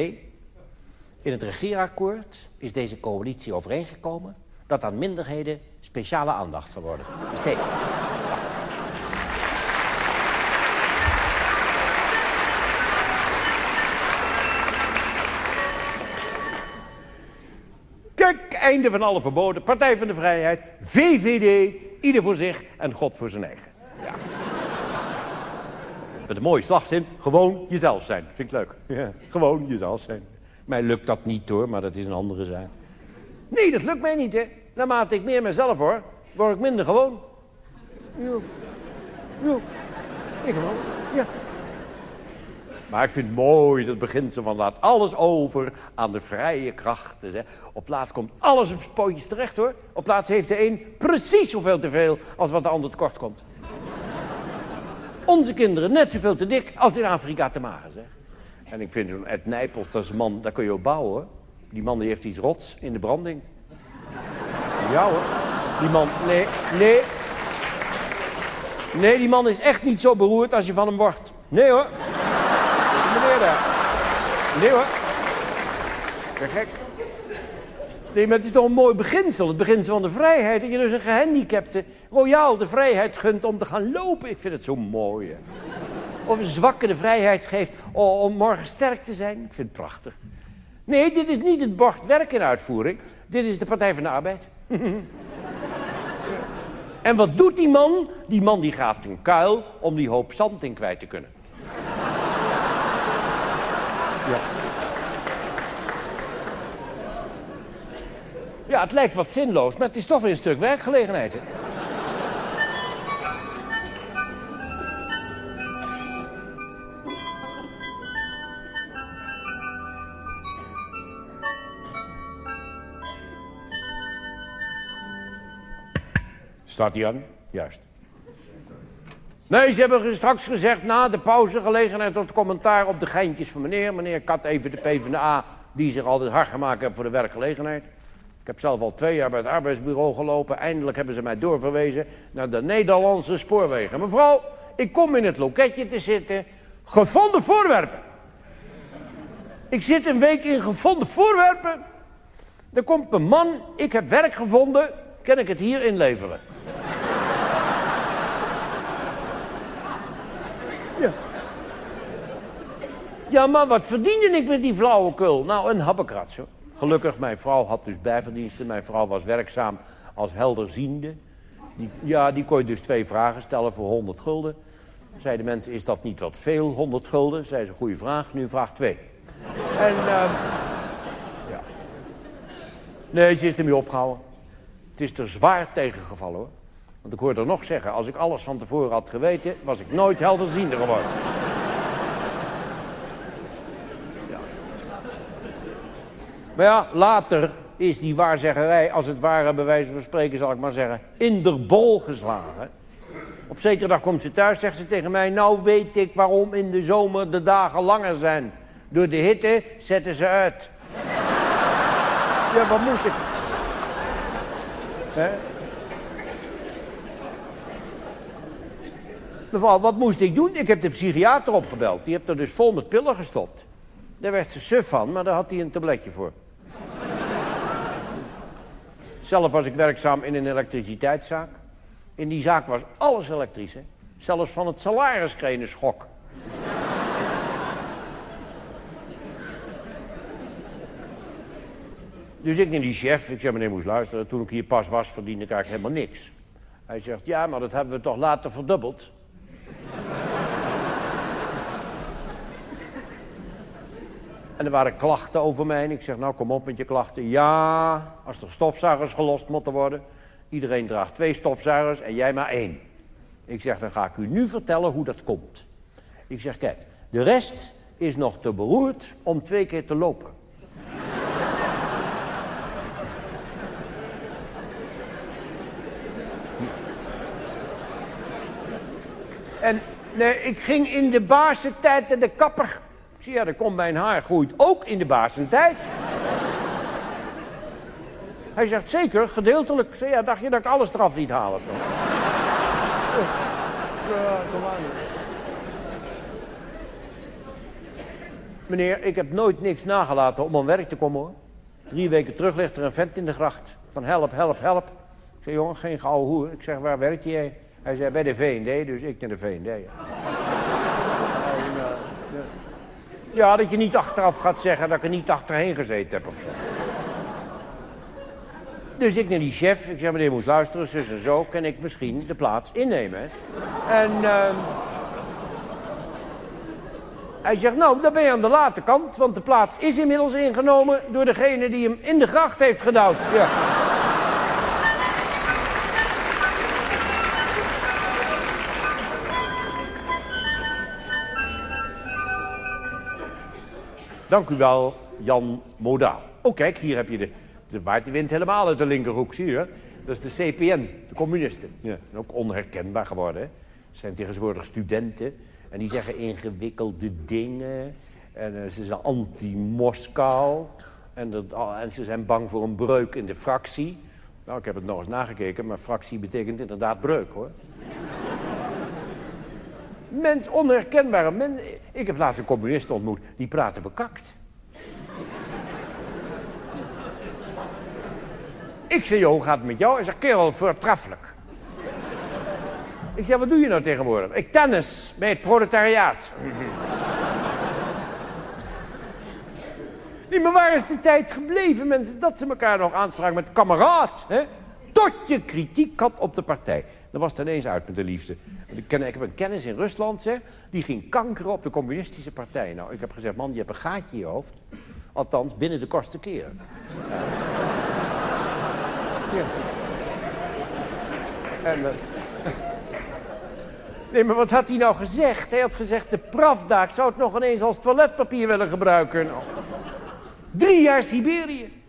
In het regeerakkoord is deze coalitie overeengekomen dat aan minderheden speciale aandacht zal worden besteed. Kijk, einde van alle verboden. Partij van de Vrijheid, VVD, ieder voor zich en God voor zijn eigen. Ja. Met een mooie slagzin, gewoon jezelf zijn. Vind ik leuk. Ja, gewoon jezelf zijn. Mij lukt dat niet hoor, maar dat is een andere zaak. Nee, dat lukt mij niet hè. Naarmate ik meer mezelf hoor, word ik minder gewoon. Jo. Jo. Ik gewoon. Ja. Maar ik vind het mooi dat beginsel van laat alles over aan de vrije krachten. Hè. Op plaats komt alles op zijn pootjes terecht hoor. Op plaats heeft de een precies zoveel te veel als wat de ander tekort komt. Onze kinderen net zoveel te dik als in Afrika te mager zeg. En ik vind zo'n Ed Nijpels, dat is een man, daar kun je op bouwen. Die man die heeft iets rots in de branding. Ja hoor. Die man, nee, nee. Nee, die man is echt niet zo beroerd als je van hem wordt. Nee hoor. Meneer daar. Nee hoor. Ben gek. Nee, maar het is toch een mooi beginsel. Het beginsel van de vrijheid. Dat je dus een gehandicapte royaal de vrijheid gunt om te gaan lopen. Ik vind het zo mooi. Of een zwakke de vrijheid geeft om morgen sterk te zijn. Ik vind het prachtig. Nee, dit is niet het bord werk in uitvoering. Dit is de Partij van de Arbeid. en wat doet die man? Die man die graaft een kuil om die hoop zand in kwijt te kunnen. Ja, het lijkt wat zinloos, maar het is toch weer een stuk werkgelegenheid. Hè? Staat die aan? Juist. Nee, ze hebben straks gezegd na de pauze gelegenheid tot commentaar op de geintjes van meneer. Meneer Kat even de PvdA, die zich altijd hard gemaakt heeft voor de werkgelegenheid. Ik heb zelf al twee jaar bij het arbeidsbureau gelopen. Eindelijk hebben ze mij doorverwezen naar de Nederlandse spoorwegen. Mevrouw, ik kom in het loketje te zitten. Gevonden voorwerpen. Ik zit een week in gevonden voorwerpen. Er komt een man, ik heb werk gevonden. Kan ik het hier inleveren? Ja. Ja, maar wat verdiende ik met die flauwekul? Nou, een habbekrats, hoor. Gelukkig, mijn vrouw had dus bijverdiensten. Mijn vrouw was werkzaam als helderziende. Die, ja, die kon je dus twee vragen stellen voor 100 gulden. Zeiden mensen, is dat niet wat veel, 100 gulden? Zei ze, goede vraag, nu vraag 2. En, uh, ja. Nee, ze is ermee opgehouden. Het is er zwaar tegengevallen, hoor. Want ik hoorde er nog zeggen, als ik alles van tevoren had geweten... was ik nooit helderziende geworden. Maar ja, later is die waarzeggerij, als het ware bij wijze van spreken zal ik maar zeggen, in de bol geslagen. Op zekere dag komt ze thuis, zegt ze tegen mij... Nou weet ik waarom in de zomer de dagen langer zijn. Door de hitte zetten ze uit. ja, wat moest ik? Mevrouw, wat moest ik doen? Ik heb de psychiater opgebeld. Die heeft er dus vol met pillen gestopt. Daar werd ze suf van, maar daar had hij een tabletje voor. Zelf was ik werkzaam in een elektriciteitszaak. In die zaak was alles elektrisch. Zelfs van het salaris kreeg een schok. Dus ik naar die chef, ik zeg meneer moest luisteren, toen ik hier pas was verdiende ik eigenlijk helemaal niks. Hij zegt, ja, maar dat hebben we toch later verdubbeld. En er waren klachten over mij. En ik zeg, nou kom op met je klachten. Ja, als er stofzuigers gelost moeten worden. Iedereen draagt twee stofzuigers en jij maar één. Ik zeg, dan ga ik u nu vertellen hoe dat komt. Ik zeg, kijk, de rest is nog te beroerd om twee keer te lopen. En nee, ik ging in de tijd naar de kapper. Ik zie, ja, dan komt mijn haar groeit ook in de tijd. Hij zegt, zeker, gedeeltelijk. Ik ja, dacht je dat ik alles eraf liet halen? Zo. Meneer, ik heb nooit niks nagelaten om aan werk te komen, hoor. Drie weken terug ligt er een vent in de gracht. Van help, help, help. Ik zeg, jongen, geen gouden hoer. Ik zeg, waar werkt jij? Hij zei, bij de V&D, dus ik naar de V&D. Ja, dat je niet achteraf gaat zeggen dat ik er niet achterheen gezeten heb of zo. Dus ik naar die chef, ik zeg, meneer moest luisteren, zus en zo, kan ik misschien de plaats innemen. En uh, hij zegt, nou, dan ben je aan de late kant, want de plaats is inmiddels ingenomen door degene die hem in de gracht heeft gedouwd. Ja. Dank u wel, Jan Modaal. Oh, kijk, hier heb je de, de waait helemaal uit de linkerhoek, zie je? Dat is de CPN, de communisten. Ja, ook onherkenbaar geworden. Hè? zijn tegenwoordig studenten en die zeggen ingewikkelde dingen. En uh, ze zijn anti-Moskou. En, en, ze zijn bang voor een breuk in de fractie. Nou, ik heb het nog eens nagekeken, maar fractie betekent inderdaad breuk, hoor. Mens, onherkenbare mensen. Ik heb laatst een communist ontmoet, die praten bekakt. ik zei, joh, hoe gaat het met jou? Hij zegt, kerel, voortreffelijk. ik zeg, wat doe je nou tegenwoordig? Ik tennis bij het proletariaat. nee, maar waar is de tijd gebleven, mensen, dat ze elkaar nog aanspraken met kameraad, hè? Tot je kritiek had op de partij. Dan was het ineens uit met de liefde. Ik, ken, ik heb een kennis in Rusland, zeg, die ging kankeren op de communistische partij. Nou, ik heb gezegd, man, je hebt een gaatje in je hoofd. Althans, binnen de kortste keren. Ja. En, uh... Nee, maar wat had hij nou gezegd? Hij had gezegd, de Pravda, ik zou het nog ineens als toiletpapier willen gebruiken. Nou. Drie jaar Siberië.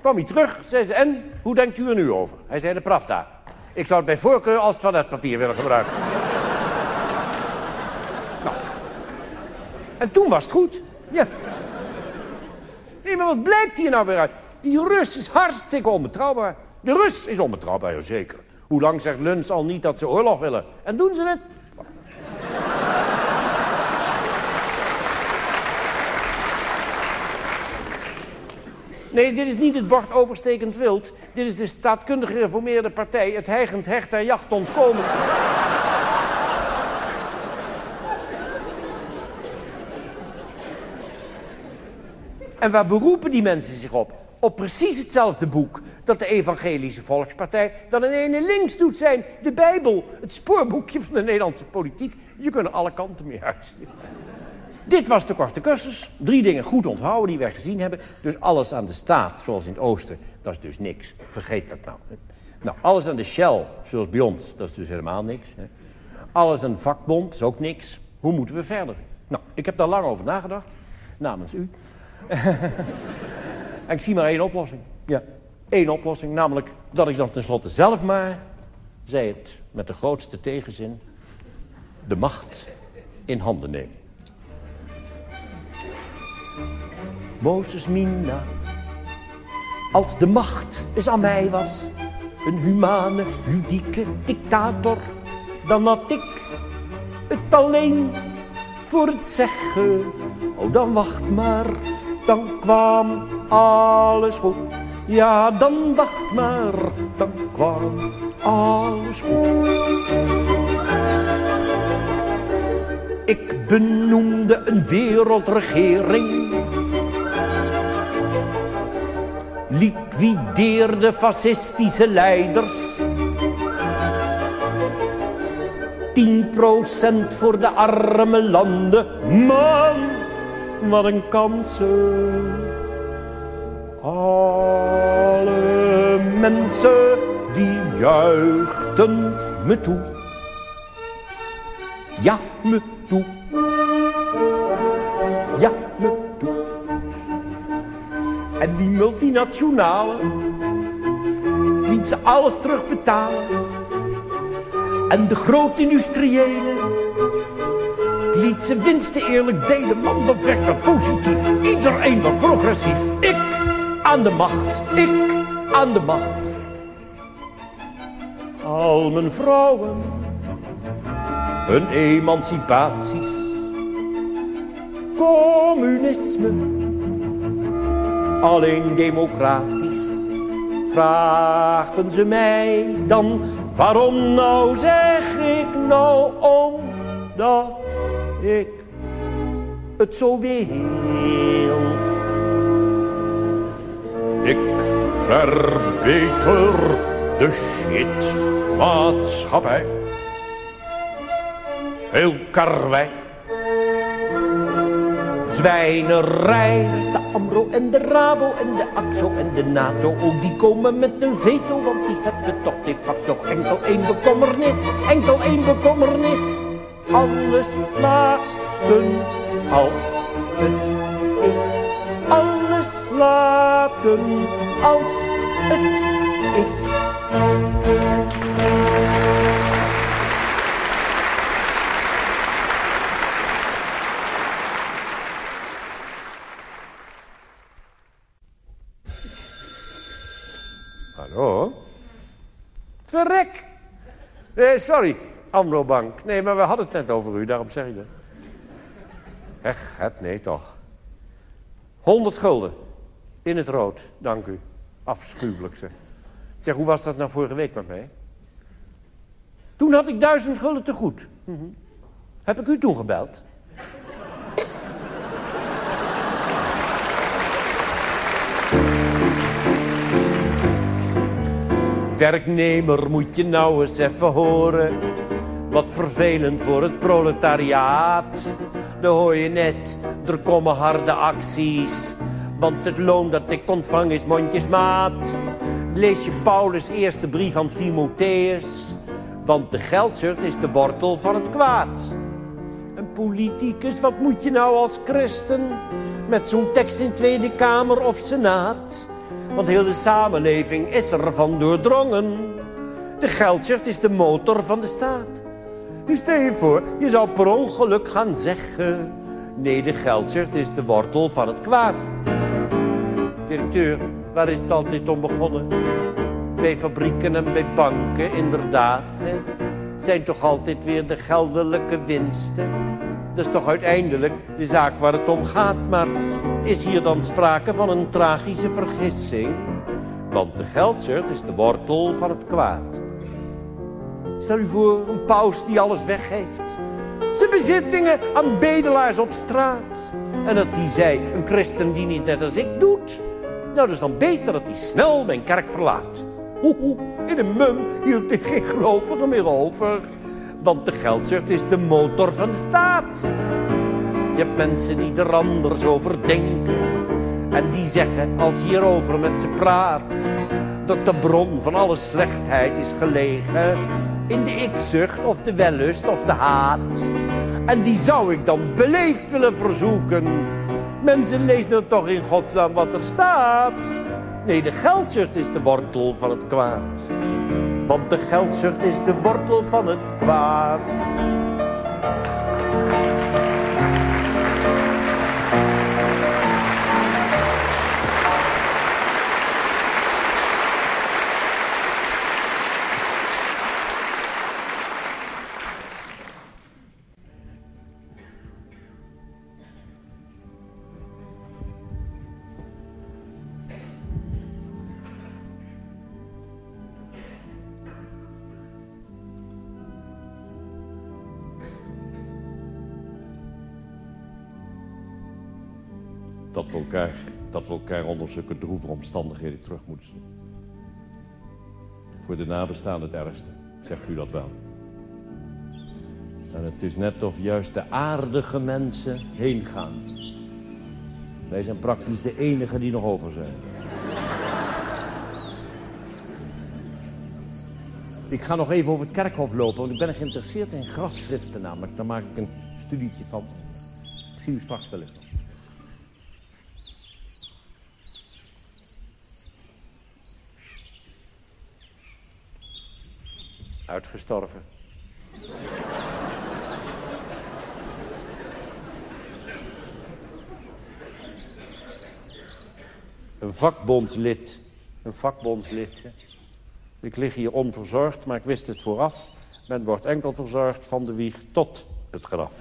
Kwam hij terug, zei ze, en, hoe denkt u er nu over? Hij zei, de Pravda. Ik zou het bij voorkeur als toiletpapier willen gebruiken. nou. En toen was het goed. Ja. Nee, maar wat blijkt hier nou weer uit? Die Rus is hartstikke onbetrouwbaar. De Rus is onbetrouwbaar, zeker. Hoe lang zegt Luns al niet dat ze oorlog willen? En doen ze het? Nee, dit is niet het bord overstekend wild. Dit is de staatkundige gereformeerde partij. Het heigend hecht der jacht ontkomen. en waar beroepen die mensen zich op? Op precies hetzelfde boek dat de Evangelische Volkspartij dan in ene links doet zijn. De Bijbel, het spoorboekje van de Nederlandse politiek. Je kunt alle kanten mee uit. Dit was de korte cursus. Drie dingen goed onthouden die wij gezien hebben. Dus alles aan de staat, zoals in het oosten, dat is dus niks. Vergeet dat nou. Nou, alles aan de Shell, zoals bij ons, dat is dus helemaal niks. Alles aan de vakbond is ook niks. Hoe moeten we verder? Nou, ik heb daar lang over nagedacht, namens u. en ik zie maar één oplossing. Ja, één oplossing, namelijk dat ik dan tenslotte zelf maar, zij het met de grootste tegenzin de macht in handen nemen. Mozes Mina, als de macht eens aan mij was, een humane, ludieke dictator, dan had ik het alleen voor het zeggen. Oh, dan wacht maar, dan kwam alles goed. Ja, dan wacht maar, dan kwam alles goed. Ik benoemde een wereldregering. Liquideerde fascistische leiders. 10% voor de arme landen. Man, wat een kansen. Alle mensen die juichten me toe. Ja, me En die multinationale liet ze alles terugbetalen. En de grootindustriëlen liet ze winsten eerlijk delen. Man, dat werkt er positief. Iedereen wordt progressief. Ik aan de macht. Ik aan de macht. Al mijn vrouwen, hun emancipaties. Communisme, alleen democratisch. Vragen ze mij dan, waarom nou zeg ik nou omdat ik het zo wil. Ik verbeter de shitmaatschappij. Heel karwei. Zwijnerij, de AMRO en de RABO en de AXO en de NATO. Ook die komen met een veto, want die hebben toch de facto enkel één bekommernis. Enkel één bekommernis. Alles laten als het is. Alles laten als het is. Verrek! Eh, sorry, Amrobank. Nee, maar we hadden het net over u, daarom zeg ik dat. Echt, het nee toch. 100 gulden. In het rood, dank u. Afschuwelijk zeg. Zeg, hoe was dat nou vorige week met mij? Toen had ik duizend gulden te goed. Mhm. Heb ik u toen Werknemer moet je nou eens even horen. Wat vervelend voor het proletariaat. Dan hoor je net, er komen harde acties. Want het loon dat ik ontvang is mondjesmaat. Lees je Paulus' eerste brief aan Timotheus. Want de geldzurt is de wortel van het kwaad. Een politicus, wat moet je nou als christen? Met zo'n tekst in Tweede Kamer of Senaat? Want heel de samenleving is ervan doordrongen. De geldshirt is de motor van de staat. Nu stel je voor, je zou per ongeluk gaan zeggen... Nee, de geldshirt is de wortel van het kwaad. Directeur, waar is het altijd om begonnen? Bij fabrieken en bij banken, inderdaad. Het zijn toch altijd weer de geldelijke winsten. Dat is toch uiteindelijk de zaak waar het om gaat. Maar is hier dan sprake van een tragische vergissing? Want de geldshirt is de wortel van het kwaad. Stel u voor een paus die alles weggeeft. Zijn bezittingen aan bedelaars op straat. En dat hij zei, een christen die niet net als ik doet. Nou, dus dan beter dat hij snel mijn kerk verlaat. Hoe, in een mum hield hij geen gelovige meer over. Want de geldshirt is de motor van de staat. Je hebt mensen die er anders over denken. En die zeggen, als hierover met ze praat... dat de bron van alle slechtheid is gelegen... in de ikzucht of de wellust of de haat. En die zou ik dan beleefd willen verzoeken. Mensen, lees dan toch in godsnaam wat er staat. Nee, de geldzucht is de wortel van het kwaad. Want de geldzucht is de wortel van het kwaad. Elkaar, dat we elkaar onder zulke droeve omstandigheden terug moeten zien. Voor de nabestaanden het ergste, zegt u dat wel. En het is net of juist de aardige mensen heen gaan. Wij zijn praktisch de enigen die nog over zijn. Ik ga nog even over het kerkhof lopen, want ik ben geïnteresseerd in grafschriften namelijk. Daar maak ik een studietje van. Ik zie u straks wellicht. Uitgestorven. Een vakbondslid. Een vakbondslid. Ik lig hier onverzorgd, maar ik wist het vooraf. Men wordt enkel verzorgd van de wieg tot het graf.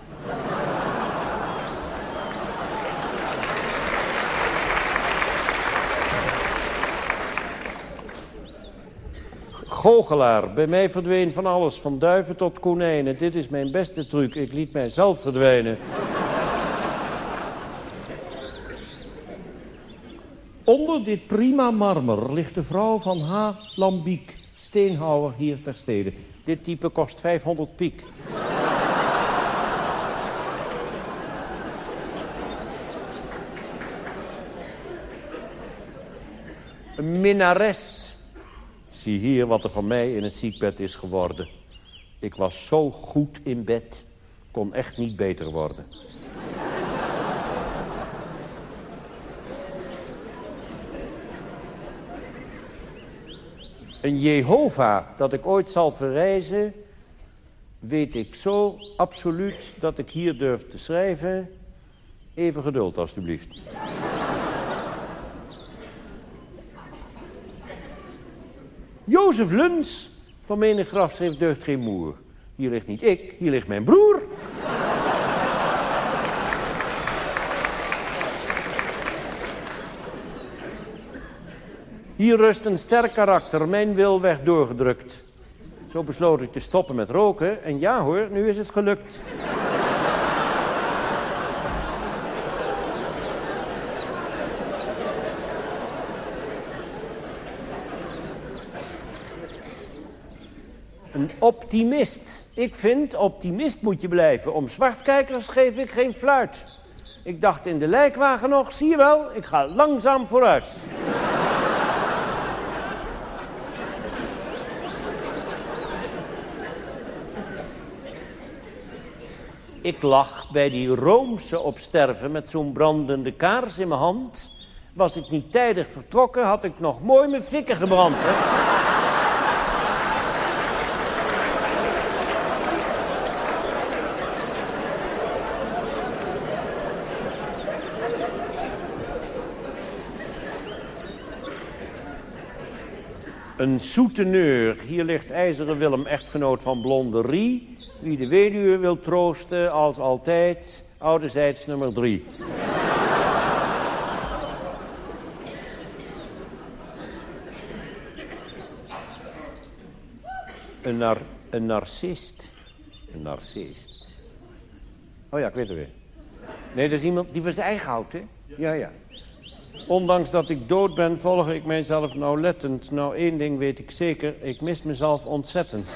Goochelaar, bij mij verdween van alles, van duiven tot konijnen. Dit is mijn beste truc, ik liet mijzelf verdwijnen. Onder dit prima marmer ligt de vrouw van H. Lambiek, steenhouwer hier ter stede. Dit type kost 500 piek. Een minnares. Zie hier wat er van mij in het ziekbed is geworden. Ik was zo goed in bed, kon echt niet beter worden. Een Jehovah dat ik ooit zal verrijzen, weet ik zo absoluut dat ik hier durf te schrijven. Even geduld, alstublieft. Jozef Luns, van menig grafschrift deugt geen moer. Hier ligt niet ik, hier ligt mijn broer. Hier rust een sterk karakter, mijn wil werd doorgedrukt. Zo besloot ik te stoppen met roken en ja hoor, nu is het gelukt. Optimist. Ik vind, optimist moet je blijven. Om zwartkijkers geef ik geen fluit. Ik dacht in de lijkwagen nog, zie je wel, ik ga langzaam vooruit. Ik lag bij die Roomse op sterven met zo'n brandende kaars in mijn hand. Was ik niet tijdig vertrokken, had ik nog mooi mijn fikken gebrand. Hè? Een souteneur. Hier ligt IJzeren Willem, echtgenoot van Blonde Rie. Wie de weduwe wil troosten, als altijd, ouderzijds nummer drie. Een, nar een narcist. Een narcist. Oh ja, ik weet het weer. Nee, dat is iemand die van zijn eigen houdt, hè? Ja, ja. Ondanks dat ik dood ben, volg ik mijzelf nauwlettend. Nou, één ding weet ik zeker, ik mis mezelf ontzettend.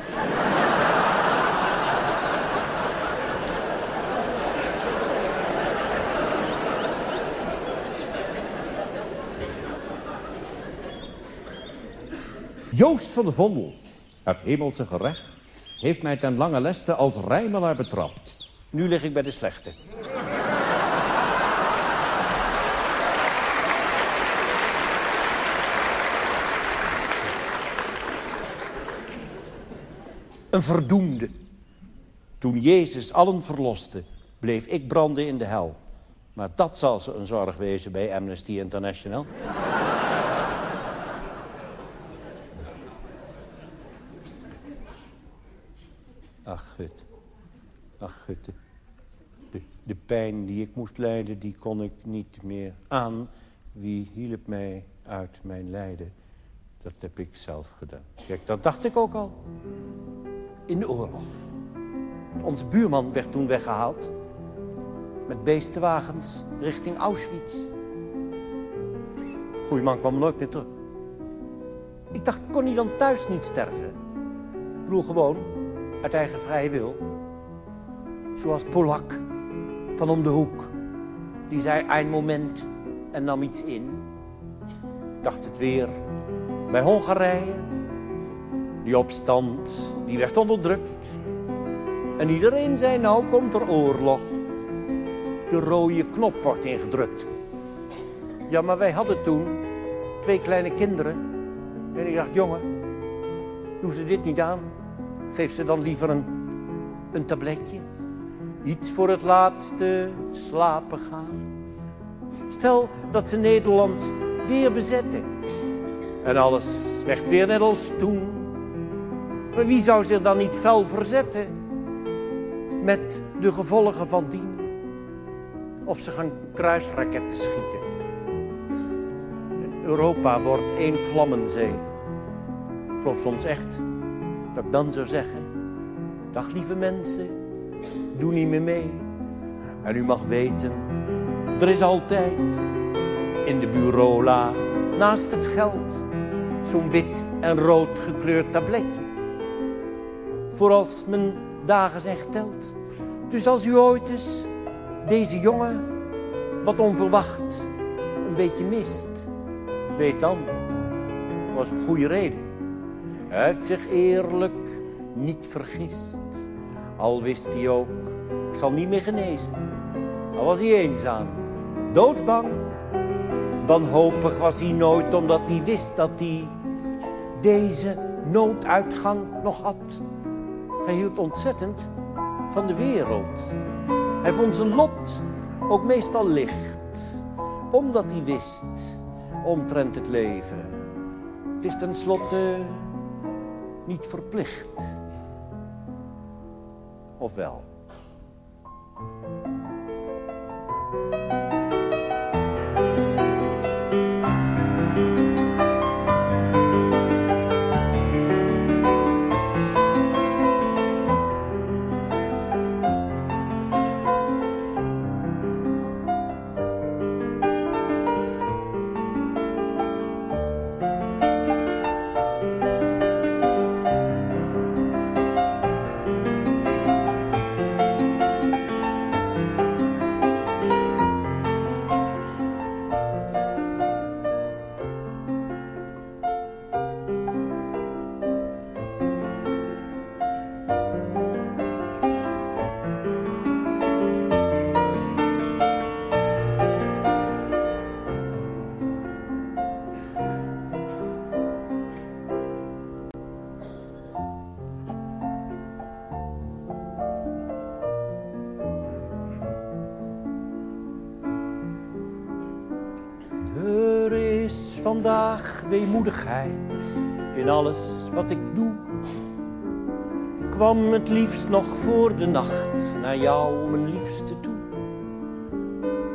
Joost van de Vondel, het hemelse gerecht, heeft mij ten lange leste als rijmelaar betrapt. Nu lig ik bij de slechte. Een verdoemde. Toen Jezus allen verloste, bleef ik branden in de hel. Maar dat zal ze een zorg wezen bij Amnesty International. Ach, gut. Ach, gut. De, de pijn die ik moest lijden, die kon ik niet meer aan. Wie hielp mij uit mijn lijden? Dat heb ik zelf gedaan. Kijk, dat dacht ik ook al. In de oorlog. Onze buurman werd toen weggehaald. Met beestenwagens richting Auschwitz. Goeie man kwam nooit meer terug. Ik dacht, kon hij dan thuis niet sterven? Ik bedoel gewoon, uit eigen vrije wil. Zoals Polak van om de hoek. Die zei een moment en nam iets in. Dacht het weer bij Hongarije. Die opstand, die werd onderdrukt. En iedereen zei, nou komt er oorlog. De rode knop wordt ingedrukt. Ja, maar wij hadden toen twee kleine kinderen. En ik dacht, jongen, doen ze dit niet aan? Geef ze dan liever een, een tabletje. Iets voor het laatste slapen gaan. Stel dat ze Nederland weer bezetten. En alles werd weer net als toen. Maar wie zou zich dan niet fel verzetten? Met de gevolgen van dien. Of ze gaan kruisraketten schieten. En Europa wordt één vlammenzee. Ik geloof soms echt dat ik dan zou zeggen... Dag lieve mensen, doe niet meer mee. En u mag weten, er is altijd in de bureaula naast het geld zo'n wit en rood gekleurd tabletje. Voor als mijn dagen zijn geteld. Dus als u ooit eens deze jongen wat onverwacht een beetje mist, weet dan, was een goede reden. Hij heeft zich eerlijk niet vergist. Al wist hij ook, ik zal niet meer genezen. Al was hij eenzaam, doodsbang. Wanhopig was hij nooit, omdat hij wist dat hij deze nooduitgang nog had. Hij hield ontzettend van de wereld. Hij vond zijn lot ook meestal licht, omdat hij wist omtrent het leven. Het is tenslotte niet verplicht. Of wel? In alles wat ik doe. Kwam het liefst nog voor de nacht naar jou, mijn liefste, toe.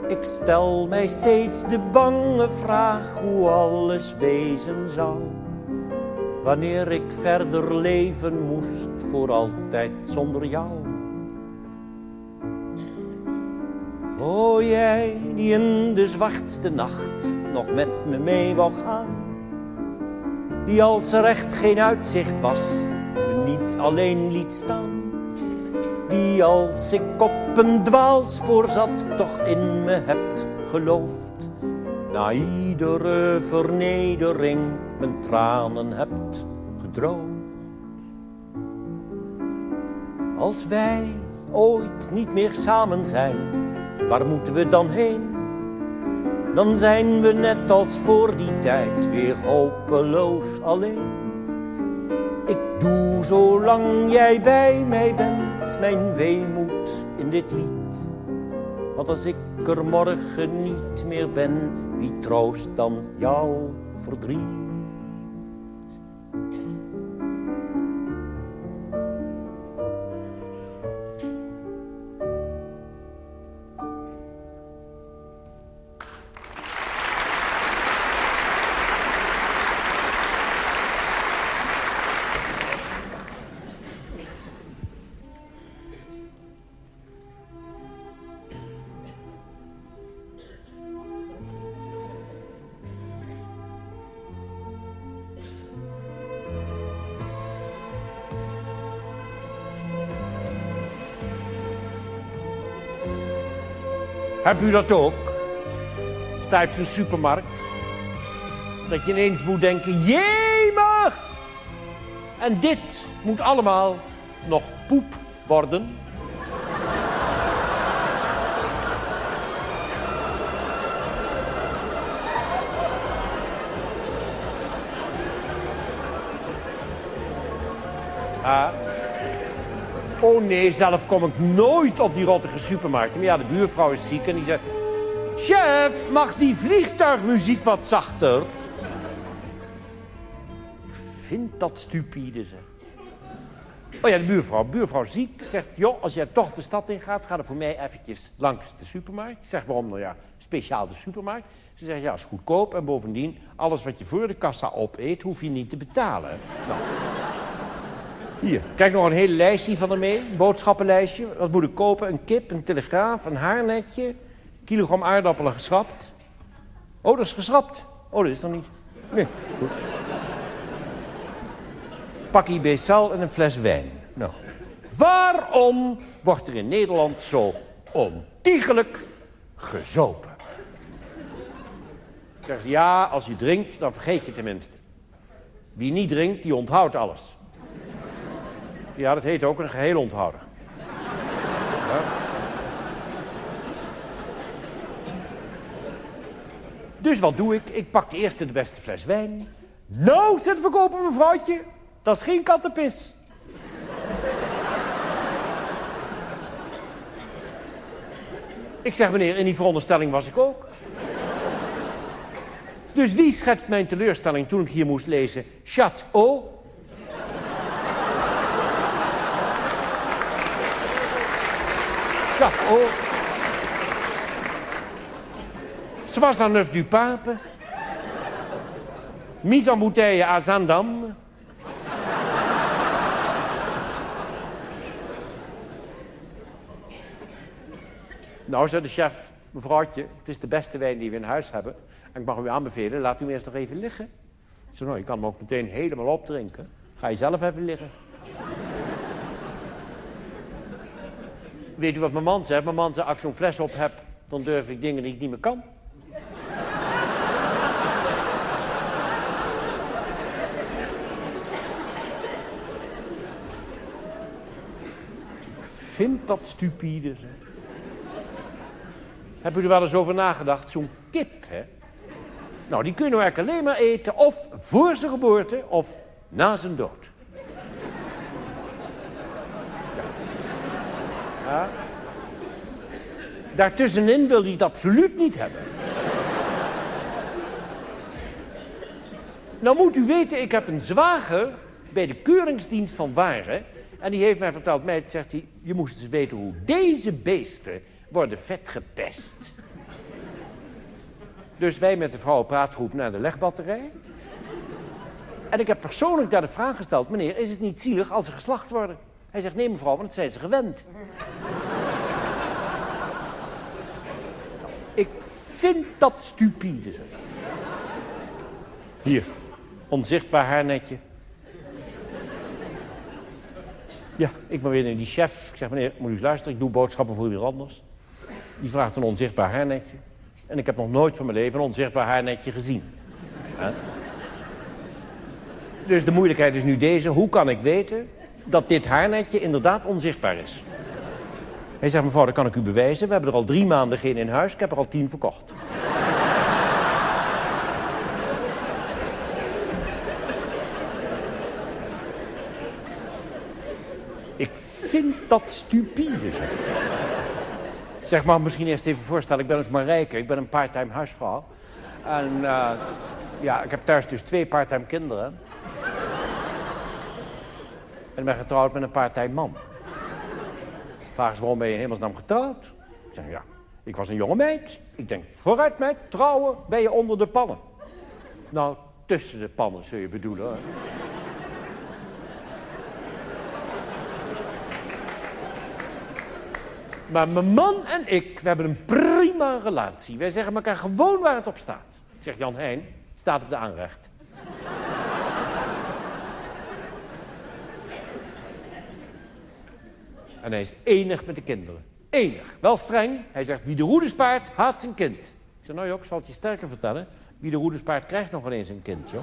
Ik stel mij steeds de bange vraag hoe alles wezen zou. Wanneer ik verder leven moest voor altijd zonder jou. O jij die in de zwartste nacht nog met me mee wou gaan. Die als er echt geen uitzicht was, me niet alleen liet staan. Die als ik op een dwaalspoor zat, toch in me hebt geloofd. Na iedere vernedering mijn tranen hebt gedroogd. Als wij ooit niet meer samen zijn, waar moeten we dan heen? Dan zijn we net als voor die tijd weer hopeloos alleen. Ik Doe zolang jij bij mij bent, mijn weemoed in dit lied. Want als ik er morgen niet meer ben, wie troost dan jouw verdriet? Hebt u dat ook? Sta je op zo'n supermarkt? Dat je ineens moet denken, jemig! En dit moet allemaal nog poep worden. Oh nee, zelf kom ik nooit op die rottige supermarkt. Maar ja, de buurvrouw is ziek en die zegt... Chef, mag die vliegtuigmuziek wat zachter? Ik vind dat stupide, zeg. Oh ja, de buurvrouw. Buurvrouw ziek. Zegt, joh, als jij toch de stad in gaat, ga er voor mij eventjes langs de supermarkt. Ik zeg, waarom nou ja, speciaal de supermarkt? Ze zegt, ja, is goedkoop en bovendien, alles wat je voor de kassa opeet, hoef je niet te betalen. Nou. Hier, kijk nog een hele lijstje van ermee. Een boodschappenlijstje. Wat moet ik kopen? Een kip, een telegraaf, een haarnetje. Kilogram aardappelen geschrapt. Oh, dat is geschrapt. Oh, dat is dan niet. Nee, goed. Pakkie besal en een fles wijn. Nou. Waarom wordt er in Nederland zo ontiegelijk gezopen? Zeggen ze, ja, als je drinkt, dan vergeet je tenminste. Wie niet drinkt, die onthoudt alles. Ja, dat heet ook een geheel onthouder. Ja. Dus wat doe ik? Ik pak de eerste de beste fles wijn. Nou, zet het verkopen, mevrouwtje. Dat is geen kattenpis. Ik zeg, meneer, in die veronderstelling was ik ook. Dus wie schetst mijn teleurstelling toen ik hier moest lezen... Chat O Chapeau. Soixante-neuf du Pape. Mise en bouteille à Zandam. Nou, zei de chef, mevrouwtje, het is de beste wijn die we in huis hebben. En ik mag u aanbevelen, laat u eerst nog even liggen. Ik zei, nou, je kan hem ook meteen helemaal opdrinken. Ga je zelf even liggen. Weet u wat mijn man zegt? Mijn man zegt, als ik zo'n fles op heb, dan durf ik dingen die ik niet meer kan. ik vind dat stupide. Zeg. Heb u er wel eens over nagedacht? Zo'n kip, hè? Nou, die kun je nou eigenlijk alleen maar eten of voor zijn geboorte of na zijn dood. Ja. Daartussenin wil hij het absoluut niet hebben. nou moet u weten, ik heb een zwager bij de keuringsdienst van Waren. En die heeft mij verteld, meid, zegt hij, je moest eens weten hoe deze beesten worden vet gepest. Dus wij met de vrouwenpraatgroep naar de legbatterij. En ik heb persoonlijk daar de vraag gesteld, meneer, is het niet zielig als ze geslacht worden? Hij zegt, nee mevrouw, want dat zijn ze gewend. Ik vind dat stupide. Hier, onzichtbaar haarnetje. Ja, ik ben weer naar die chef. Ik zeg, meneer, moet u eens luisteren, ik doe boodschappen voor iemand anders. Die vraagt een onzichtbaar haarnetje. En ik heb nog nooit van mijn leven een onzichtbaar haarnetje gezien. Dus de moeilijkheid is nu deze. Hoe kan ik weten dat dit haarnetje inderdaad onzichtbaar is? Hij zegt, mevrouw, dat kan ik u bewijzen. We hebben er al drie maanden geen in huis. Ik heb er al tien verkocht. Ik vind dat stupide. Zeg. zeg maar, misschien eerst even voorstellen. Ik ben dus Marijke. Ik ben een parttime huisvrouw. En eh, ja, ik heb thuis dus twee parttime kinderen. En ben getrouwd met een parttime man. Vragen ze waarom ben je in hemelsnaam getrouwd? Ik zeg ja, ik was een jonge meid. Ik denk, vooruit meid, trouwen ben je onder de pannen. Nou, tussen de pannen zul je bedoelen. Maar mijn man en ik, we hebben een prima relatie. Wij zeggen elkaar gewoon waar het op staat. Ik zeg Jan Heijn, het staat op de aanrecht. En hij is enig met de kinderen. Enig. Wel streng. Hij zegt, wie de roede spaart, haat zijn kind. Ik zeg, nou joh, ik zal het je sterker vertellen. Wie de roede spaart, krijgt nog ineens een kind, joh.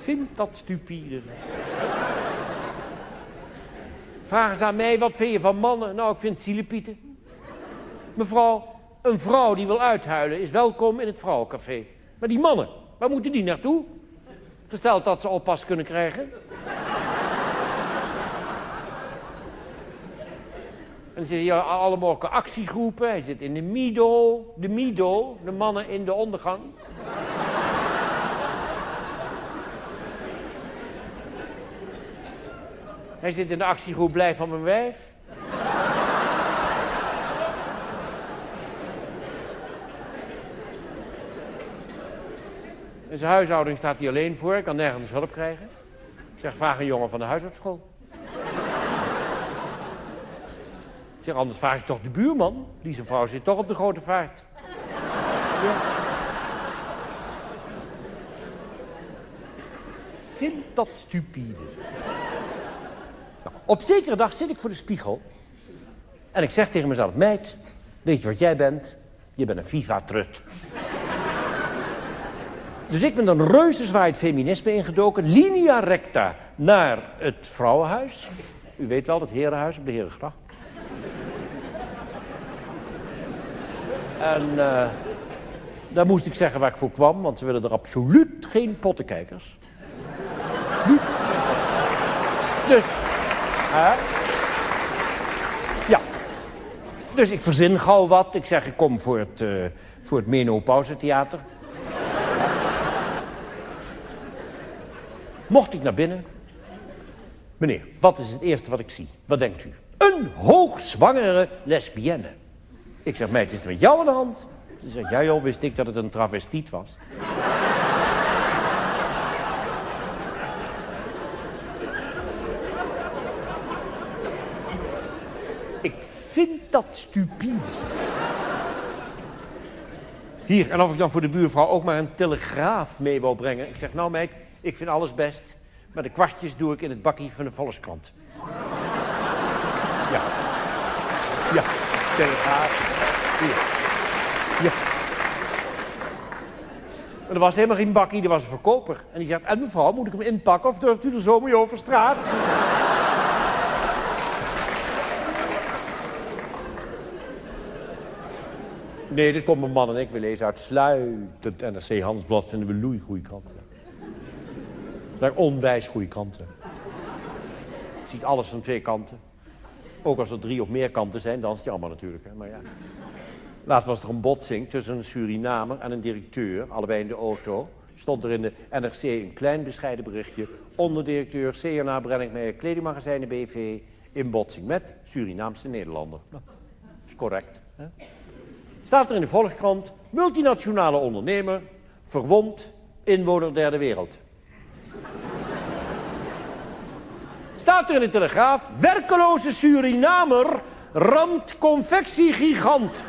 Vind dat stupide. Vragen ze aan mij, wat vind je van mannen? Nou, ik vind zielepieten. Mevrouw, een vrouw die wil uithuilen is welkom in het vrouwencafé. Maar die mannen, waar moeten die naartoe? Gesteld dat ze oppas kunnen krijgen. En dan zitten hier alle mogelijke actiegroepen. Hij zit in de Mido. De Mido, de mannen in de ondergang. Hij zit in de actiegroep Blijf van mijn wijf. In zijn huishouding staat hij alleen voor. Kan nergens hulp krijgen. Ik zeg, vraag een jongen van de huisartsschool. Ik zeg, anders vraag ik toch de buurman. Die zijn vrouw zit toch op de grote vaart. Ik vind dat stupide. Nou, op zekere dag zit ik voor de spiegel. En ik zeg tegen mezelf, meid, weet je wat jij bent? Je bent een viva-trut. Dus ik ben dan reuzenzwaai feminisme ingedoken, linea recta, naar het vrouwenhuis. U weet wel, het herenhuis op de Herengracht. En uh, daar moest ik zeggen waar ik voor kwam, want ze willen er absoluut geen pottenkijkers. Dus, hè? ja. Dus ik verzin gauw wat. Ik zeg, ik kom voor het, uh, voor het Menopauze-theater. Mocht ik naar binnen. Meneer, wat is het eerste wat ik zie? Wat denkt u? Een hoogzwangere lesbienne. Ik zeg, meid, is er met jou aan de hand? Ze zegt, ja joh, wist ik dat het een travestiet was. ik vind dat stupide. Hier, en of ik dan voor de buurvrouw ook maar een telegraaf mee wou brengen. Ik zeg, nou meid, ik vind alles best. Maar de kwartjes doe ik in het bakje van de Volkskrant. Ja. Ja, telegraaf. Ja. En er was helemaal geen bakkie, er was een verkoper. En die zegt, en mevrouw, moet ik hem inpakken of durft u er zo mee over straat? Nee, dit komt mijn man en ik. We lezen uitsluitend NRC Handelsblad. Vinden we loei kranten. Zijn onwijs goede kranten. Het ziet alles van twee kanten. Ook als er drie of meer kanten zijn, dan is het jammer natuurlijk. Hè? Maar ja. Laatst was er een botsing tussen een Surinamer en een directeur, allebei in de auto. Stond er in de NRC een klein bescheiden berichtje. Onderdirecteur CNA Brenningmeijer Kledingmagazijnen BV in botsing met Surinaamse Nederlander. Nou, dat is correct. Hè? Staat er in de Volkskrant, multinationale ondernemer, verwond, inwoner derde wereld. Staat er in de Telegraaf, werkeloze Surinamer ramt confectiegigant.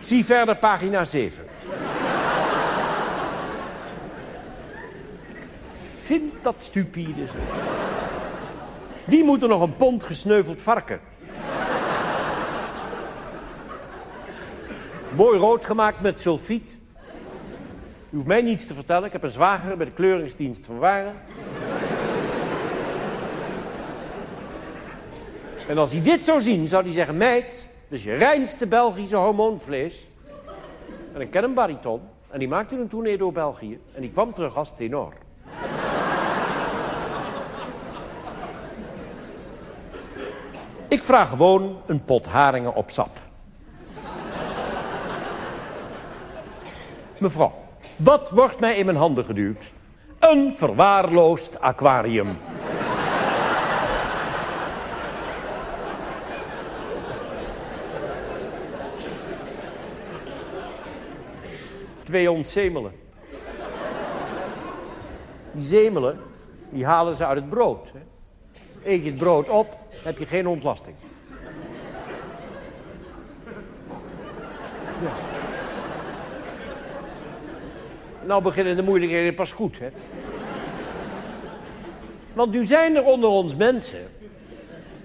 Zie verder pagina 7. Ik vind dat stupide. Die moet er nog een pond gesneuveld varken. Mooi rood gemaakt met sulfiet. U hoeft mij niets te vertellen. Ik heb een zwager bij de keuringsdienst van Waren. En als hij dit zou zien, zou hij zeggen... Meid, dus je reinste Belgische hormoonvlees. En ik ken een bariton. En die maakte een tournee door België. En die kwam terug als tenor. Ik vraag gewoon een pot haringen op sap. Mevrouw, wat wordt mij in mijn handen geduwd? Een verwaarloosd aquarium. Twee ontzemelen. Die zemelen, die halen ze uit het brood. Hè? Eet je het brood op, heb je geen ontlasting. Ja. Nou beginnen de moeilijkheden pas goed, hè? Want nu zijn er onder ons mensen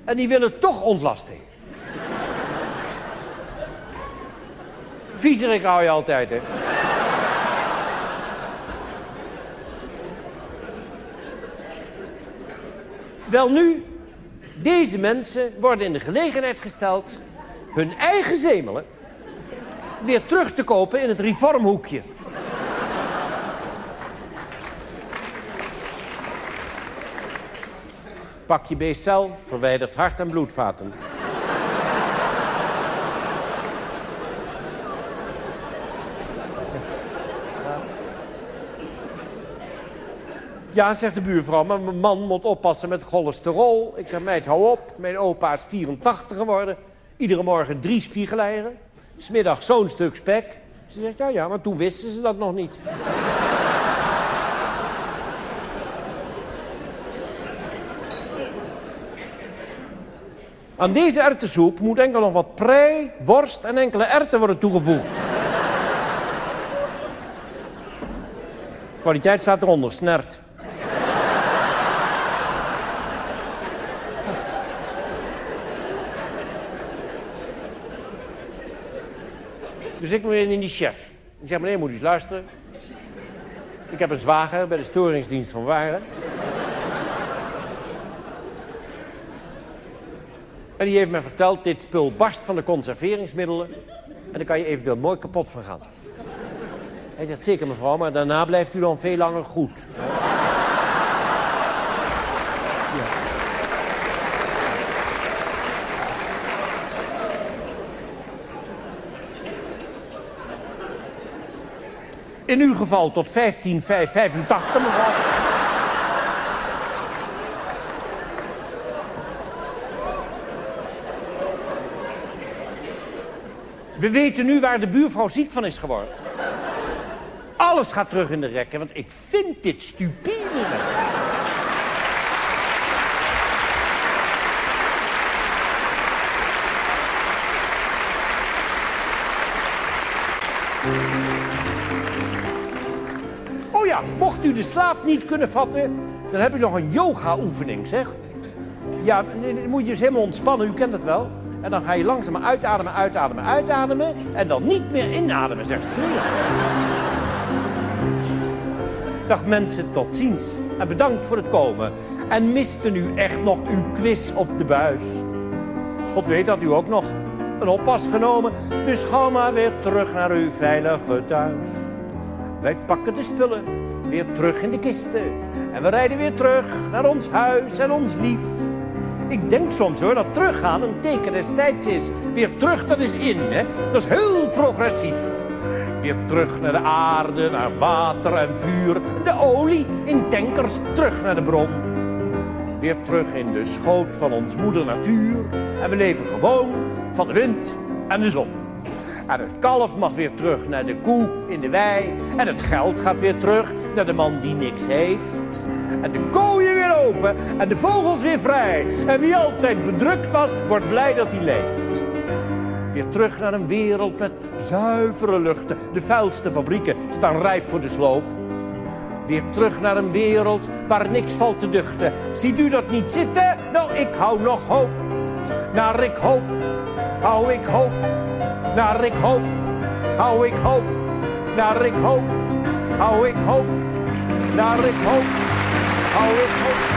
en die willen toch ontlasting. Viezerik hou je altijd, hè? Wel nu, deze mensen worden in de gelegenheid gesteld hun eigen zemelen weer terug te kopen in het reformhoekje. Pak je B-cel, verwijdert hart- en bloedvaten. Ja, zegt de buurvrouw, maar mijn man moet oppassen met cholesterol. Ik zeg, meid, hou op. Mijn opa is 84 geworden. Iedere morgen drie spiegeleieren. Smiddag zo'n stuk spek. Ze zegt, ja, ja, maar toen wisten ze dat nog niet. Aan deze erwtensoep moet enkel nog wat prei, worst en enkele erwten worden toegevoegd. Kwaliteit staat eronder, snert. Dus ik moet in die chef. Ik zeg, meneer, moet u eens luisteren. Ik heb een zwager bij de storingsdienst van Waren. En die heeft mij verteld, dit spul barst van de conserveringsmiddelen. En daar kan je eventueel mooi kapot van gaan. Hij zegt, zeker mevrouw, maar daarna blijft u dan veel langer goed. In uw geval tot 1585, mevrouw. We weten nu waar de buurvrouw ziek van is geworden. Alles gaat terug in de rekken, want ik vind dit stupide. Oh ja, mocht u de slaap niet kunnen vatten, dan heb u nog een yoga-oefening, zeg. Ja, dan moet je dus helemaal ontspannen, u kent het wel. En dan ga je langzaam uitademen, uitademen, uitademen. En dan niet meer inademen, zegt ze. Dag mensen, tot ziens. En bedankt voor het komen. En miste u echt nog uw quiz op de buis? God weet dat u ook nog een oppas genomen. Dus ga maar weer terug naar uw veilige thuis. Wij pakken de spullen weer terug in de kisten. En we rijden weer terug naar ons huis en ons lief. Ik denk soms hoor dat teruggaan een teken des tijds is. Weer terug, dat is in, hè? Dat is heel progressief. Weer terug naar de aarde, naar water en vuur. De olie in tankers, terug naar de bron. Weer terug in de schoot van ons moeder natuur. En we leven gewoon van de wind en de zon. En het kalf mag weer terug naar de koe in de wei. En het geld gaat weer terug naar de man die niks heeft. En de weer open en de vogels weer vrij. En wie altijd bedrukt was, wordt blij dat hij leeft. Weer terug naar een wereld met zuivere luchten. De vuilste fabrieken staan rijp voor de sloop. Weer terug naar een wereld waar niks valt te duchten. Ziet u dat niet zitten? Nou, ik hou nog hoop. Naar ik hoop, hou ik hoop. Naar ik hoop, hou ik hoop. Naar ik hoop, hou ik hoop. Naar ik hoop, hou ik hoop.